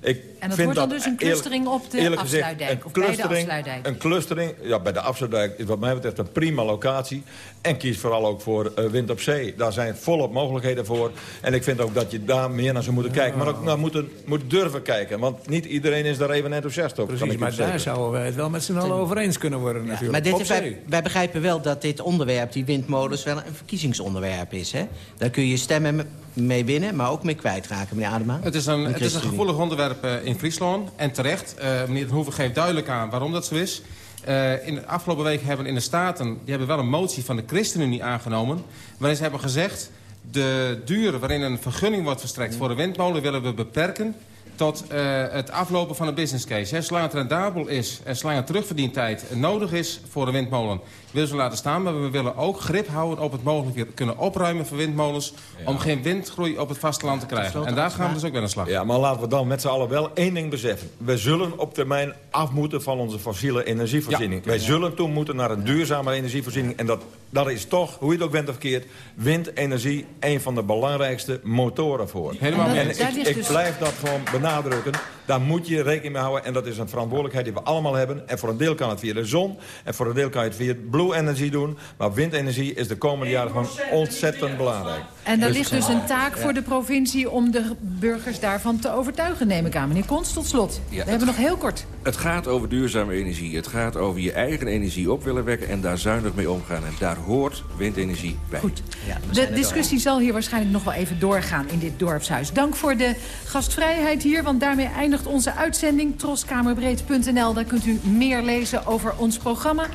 Ik en dat vind wordt dan dus een clustering op de afsluitdijk? Of bij de afsluitdijk? Een clustering, ja, bij de afsluitdijk is wat mij betreft een prima locatie. En kies vooral ook voor uh, wind op zee. Daar zijn volop mogelijkheden voor. En ik vind ook dat je daar meer naar zou moeten kijken. Maar ook naar moeten, moet durven kijken. Want niet iedereen is daar even enthousiast op. Precies, maar daar zouden wij het wel met z'n allen over eens kunnen worden ja, natuurlijk. Maar dit, wij, wij, begrijpen wel dat dit onderwerp, die windmolens... wel een verkiezingsonderwerp is. Hè? Daar kun je stemmen mee winnen, maar ook mee kwijtraken, meneer Adema. Het is een, het is een gevoelig onderwerp uh, in Friesland. En terecht. Uh, meneer Den Hoeven geeft duidelijk aan waarom dat zo is. Uh, in de afgelopen week hebben in de Staten... die hebben wel een motie van de ChristenUnie aangenomen... waarin ze hebben gezegd... de duur waarin een vergunning wordt verstrekt voor een windmolen... willen we beperken tot het aflopen van een business case. Hè. Zolang het rendabel is en zolang het terugverdientijd nodig is voor een windmolen... willen ze laten staan, maar we willen ook grip houden op het mogelijk kunnen opruimen van windmolens... Ja. om geen windgroei op het vasteland te krijgen. En daar gaan we dus ook weer aan de slag. Ja, maar laten we dan met z'n allen wel één ding beseffen. We zullen op termijn af moeten van onze fossiele energievoorziening. Ja. Wij zullen toen moeten naar een duurzame energievoorziening. En dat, dat is toch, hoe je het ook bent of verkeerd... windenergie een van de belangrijkste motoren voor. Helemaal en, en ik, ik blijf dat gewoon benadrukken. Daar moet je rekening mee houden. En dat is een verantwoordelijkheid die we allemaal hebben. En voor een deel kan het via de zon. En voor een deel kan je het via blue energy doen. Maar windenergie is de komende jaren gewoon ontzettend belangrijk. En daar ligt dus een taak voor de provincie om de burgers daarvan te overtuigen, neem ik aan. Meneer Konst, tot slot. Ja, we hebben nog heel kort. Het gaat over duurzame energie. Het gaat over je eigen energie op willen wekken en daar zuinig mee omgaan. En daar hoort windenergie bij. Goed. Ja, de discussie zal hier waarschijnlijk nog wel even doorgaan in dit dorpshuis. Dank voor de gastvrijheid hier, want daarmee eindigt onze uitzending. Troskamerbreed.nl, daar kunt u meer lezen over ons programma.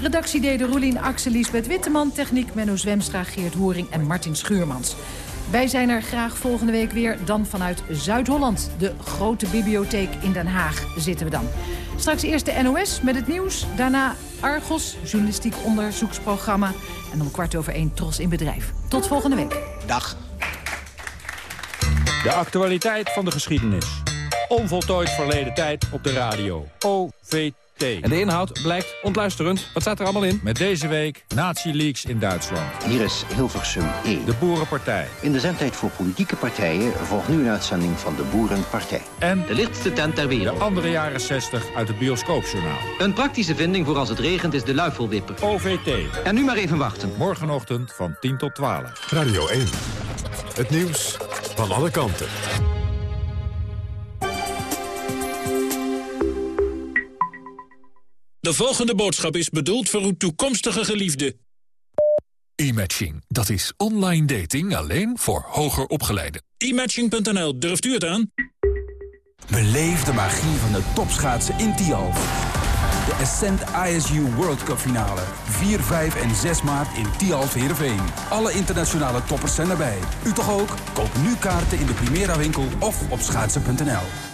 Redactie deden Roelien Axel, Lisbeth Witteman. Techniek Menno Zwemstra, Geert Hoering en Martin Schuurmans. Wij zijn er graag volgende week weer, dan vanuit Zuid-Holland. De grote bibliotheek in Den Haag zitten we dan. Straks eerst de NOS met het nieuws. Daarna Argos, journalistiek onderzoeksprogramma. En om kwart over één Tros in Bedrijf. Tot volgende week. Dag. De actualiteit van de geschiedenis. Onvoltooid verleden tijd op de radio. OVT. En de inhoud blijkt ontluisterend. Wat staat er allemaal in? Met deze week Nazi-leaks in Duitsland. Hier is Hilversum 1. De Boerenpartij. In de zendtijd voor politieke partijen volgt nu een uitzending van de Boerenpartij. En de lichtste tent ter wereld. De andere jaren 60 uit het bioscoopjournaal. Een praktische vinding voor als het regent is de luifelwipper. OVT. En nu maar even wachten. Morgenochtend van 10 tot 12. Radio 1. Het nieuws van alle kanten. De volgende boodschap is bedoeld voor uw toekomstige geliefde. E-matching, dat is online dating alleen voor hoger opgeleiden. E-matching.nl, durft u het aan? Beleef de magie van de topschaatsen in Tialf. De Ascent ISU World Cup finale. 4, 5 en 6 maart in Tialf Heerenveen. Alle internationale toppers zijn erbij. U toch ook? Koop nu kaarten in de Primera winkel of op schaatsen.nl.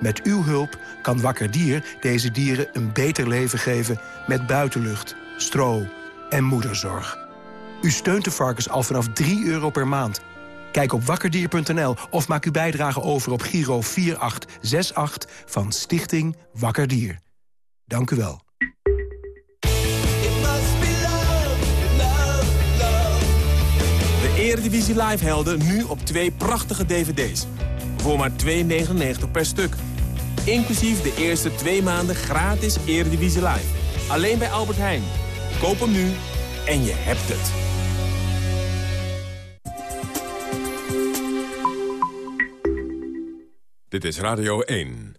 Met uw hulp kan Wakker Dier deze dieren een beter leven geven... met buitenlucht, stro en moederzorg. U steunt de varkens al vanaf 3 euro per maand. Kijk op wakkerdier.nl of maak uw bijdrage over op Giro 4868 van Stichting Wakker Dier. Dank u wel. De Eredivisie Live helden nu op twee prachtige dvd's. Voor maar 2,99 per stuk. Inclusief de eerste twee maanden gratis Eredivisie Live. Alleen bij Albert Heijn. Koop hem nu en je hebt het. Dit is Radio 1.